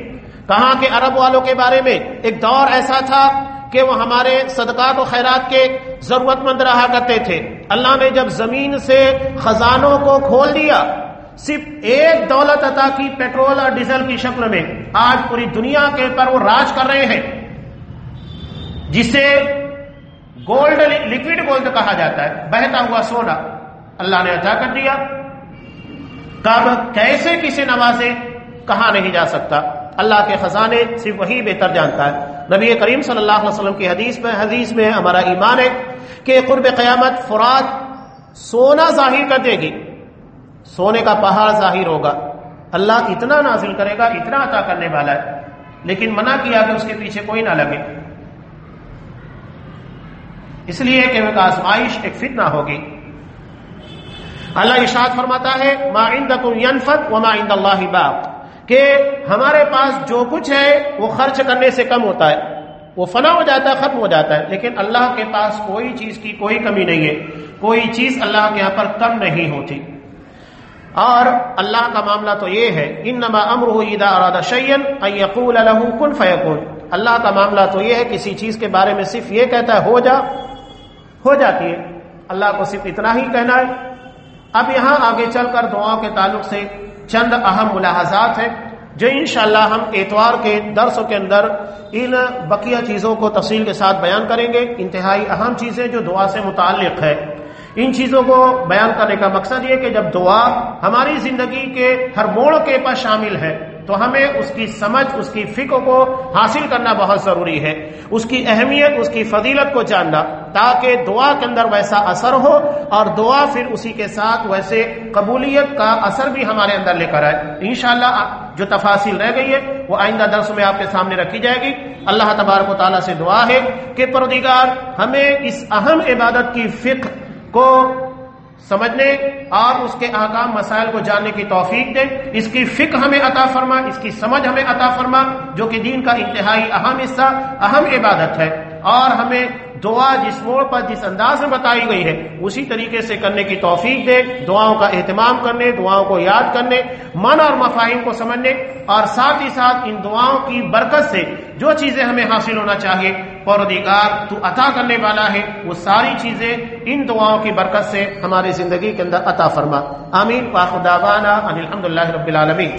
کہاں کے عرب والوں کے بارے میں ایک دور ایسا تھا کہ وہ ہمارے صدقات و خیرات کے ضرورت مند رہا کرتے تھے۔ اللہ نے جب زمین سے خزانوں کو کھول دیا، صرف ایک دولت عطا کی، پیٹرول اور ڈیزل کی شکل میں۔ آج پوری دنیا کے پر وہ راج کر رہے ہیں۔ جسے گولڈ لکوڈ گولڈ کہا جاتا ہے۔ بہتا ہوا سونا۔ اللہ نے عطا کر دیا۔ کب کیسے کسی نوازے کہاں نہیں جا سکتا۔ اللہ کے خزانے صرف وہی بہتر جانتا ہے۔ نبی کریم صلی اللہ علیہ وسلم کی حدیث میں حدیث میں ہمارا ایمان ہے کہ قرب قیامت فرات سونا ظاہر کر دے گی۔ سونے کا پہاڑ ظاہر ہوگا۔ اللہ اتنا نازل کرے گا، اتنا عطا کرنے والا ہے۔ لیکن منع کیا کہ اس کے پیچھے کوئی نہ لگے۔ اس لیے کہ ایک آزمائش ایک فتنہ ہوگی۔ اللہ اشاد فرماتا ہے، ما عندکم ينفد وما عند اللہ باق۔ کہ ہمارے پاس جو کچھ ہے، وہ خرچ کرنے سے کم ہوتا ہے۔ وہ فنا ہو جاتا ہے، ختم ہو جاتا ہے۔ لیکن اللہ کے پاس کوئی چیز کی کوئی کمی نہیں ہے۔ کوئی چیز اللہ کے یہاں پر کم نہیں ہوتی۔ اور اللہ کا معاملہ تو یہ ہے انما امرہ اذا اراد شيئا ان يقول له كن فيكون۔ اللہ کا معاملہ تو یہ ہے، کسی چیز کے بارے میں صرف یہ کہتا ہے، ہو جا۔ ہو جاتی ہے۔ اللہ کو صرف اتنا ہی کہنا ہے۔ اب یہاں آگے چل کر دعاؤں کے تعلق سے چند اہم ملاحظات ہیں، جو انشاءاللہ ہم اتوار کے درسوں کے اندر ان بقیہ چیزوں کو تفصیل کے ساتھ بیان کریں گے۔ انتہائی اہم چیزیں جو دعا سے متعلق ہے ان چیزوں کو بیان کرنے کا مقصد یہ کہ جب دعا ہماری زندگی کے ہر موڑ کے پر شامل ہے تو ہمیں اس کی سمجھ، اس کی فکر کو حاصل کرنا بہت ضروری ہے۔ اس کی اہمیت، اس کی فضیلت کو جاننا، تاکہ دعا کے اندر ویسا اثر ہو اور دعا پھر اسی کے ساتھ ویسے قبولیت کا اثر بھی ہمارے اندر لے کر آئے۔ انشاءاللہ جو تفاصیل رہ گئی ہے، وہ آئندہ درس میں آپ کے سامنے رکھی جائے گی۔ اللہ تبارک و تعالیٰ سے دعا ہے کہ پردگار ہمیں اس اہم عبادت کی فکر کو سمجھنے اور اس کے احکام مسائل کو جاننے کی توفیق دے۔ اس کی فکر ہمیں عطا فرما، اس کی سمجھ ہمیں عطا فرما، جو کہ دین کا انتہائی اہم حصہ، اہم عبادت ہے۔ اور ہمیں دعا جس موڑ پر، جس انداز میں بتائی گئی ہے، اسی طریقے سے کرنے کی توفیق دے، دعاؤں کا اہتمام کرنے، دعاؤں کو یاد کرنے، من اور مفاہیم کو سمجھنے، اور ساتھ ہی ساتھ ان دعاؤں کی برکت سے جو چیزیں ہمیں حاصل ہونا چاہیے پردگار تو عطا کرنے والا ہے وہ ساری چیزیں ان دعاؤں کی برکت سے ہماری زندگی کے اندر عطا فرما۔ آمین۔ واخداوانا الحمد اللہ رب العالمین۔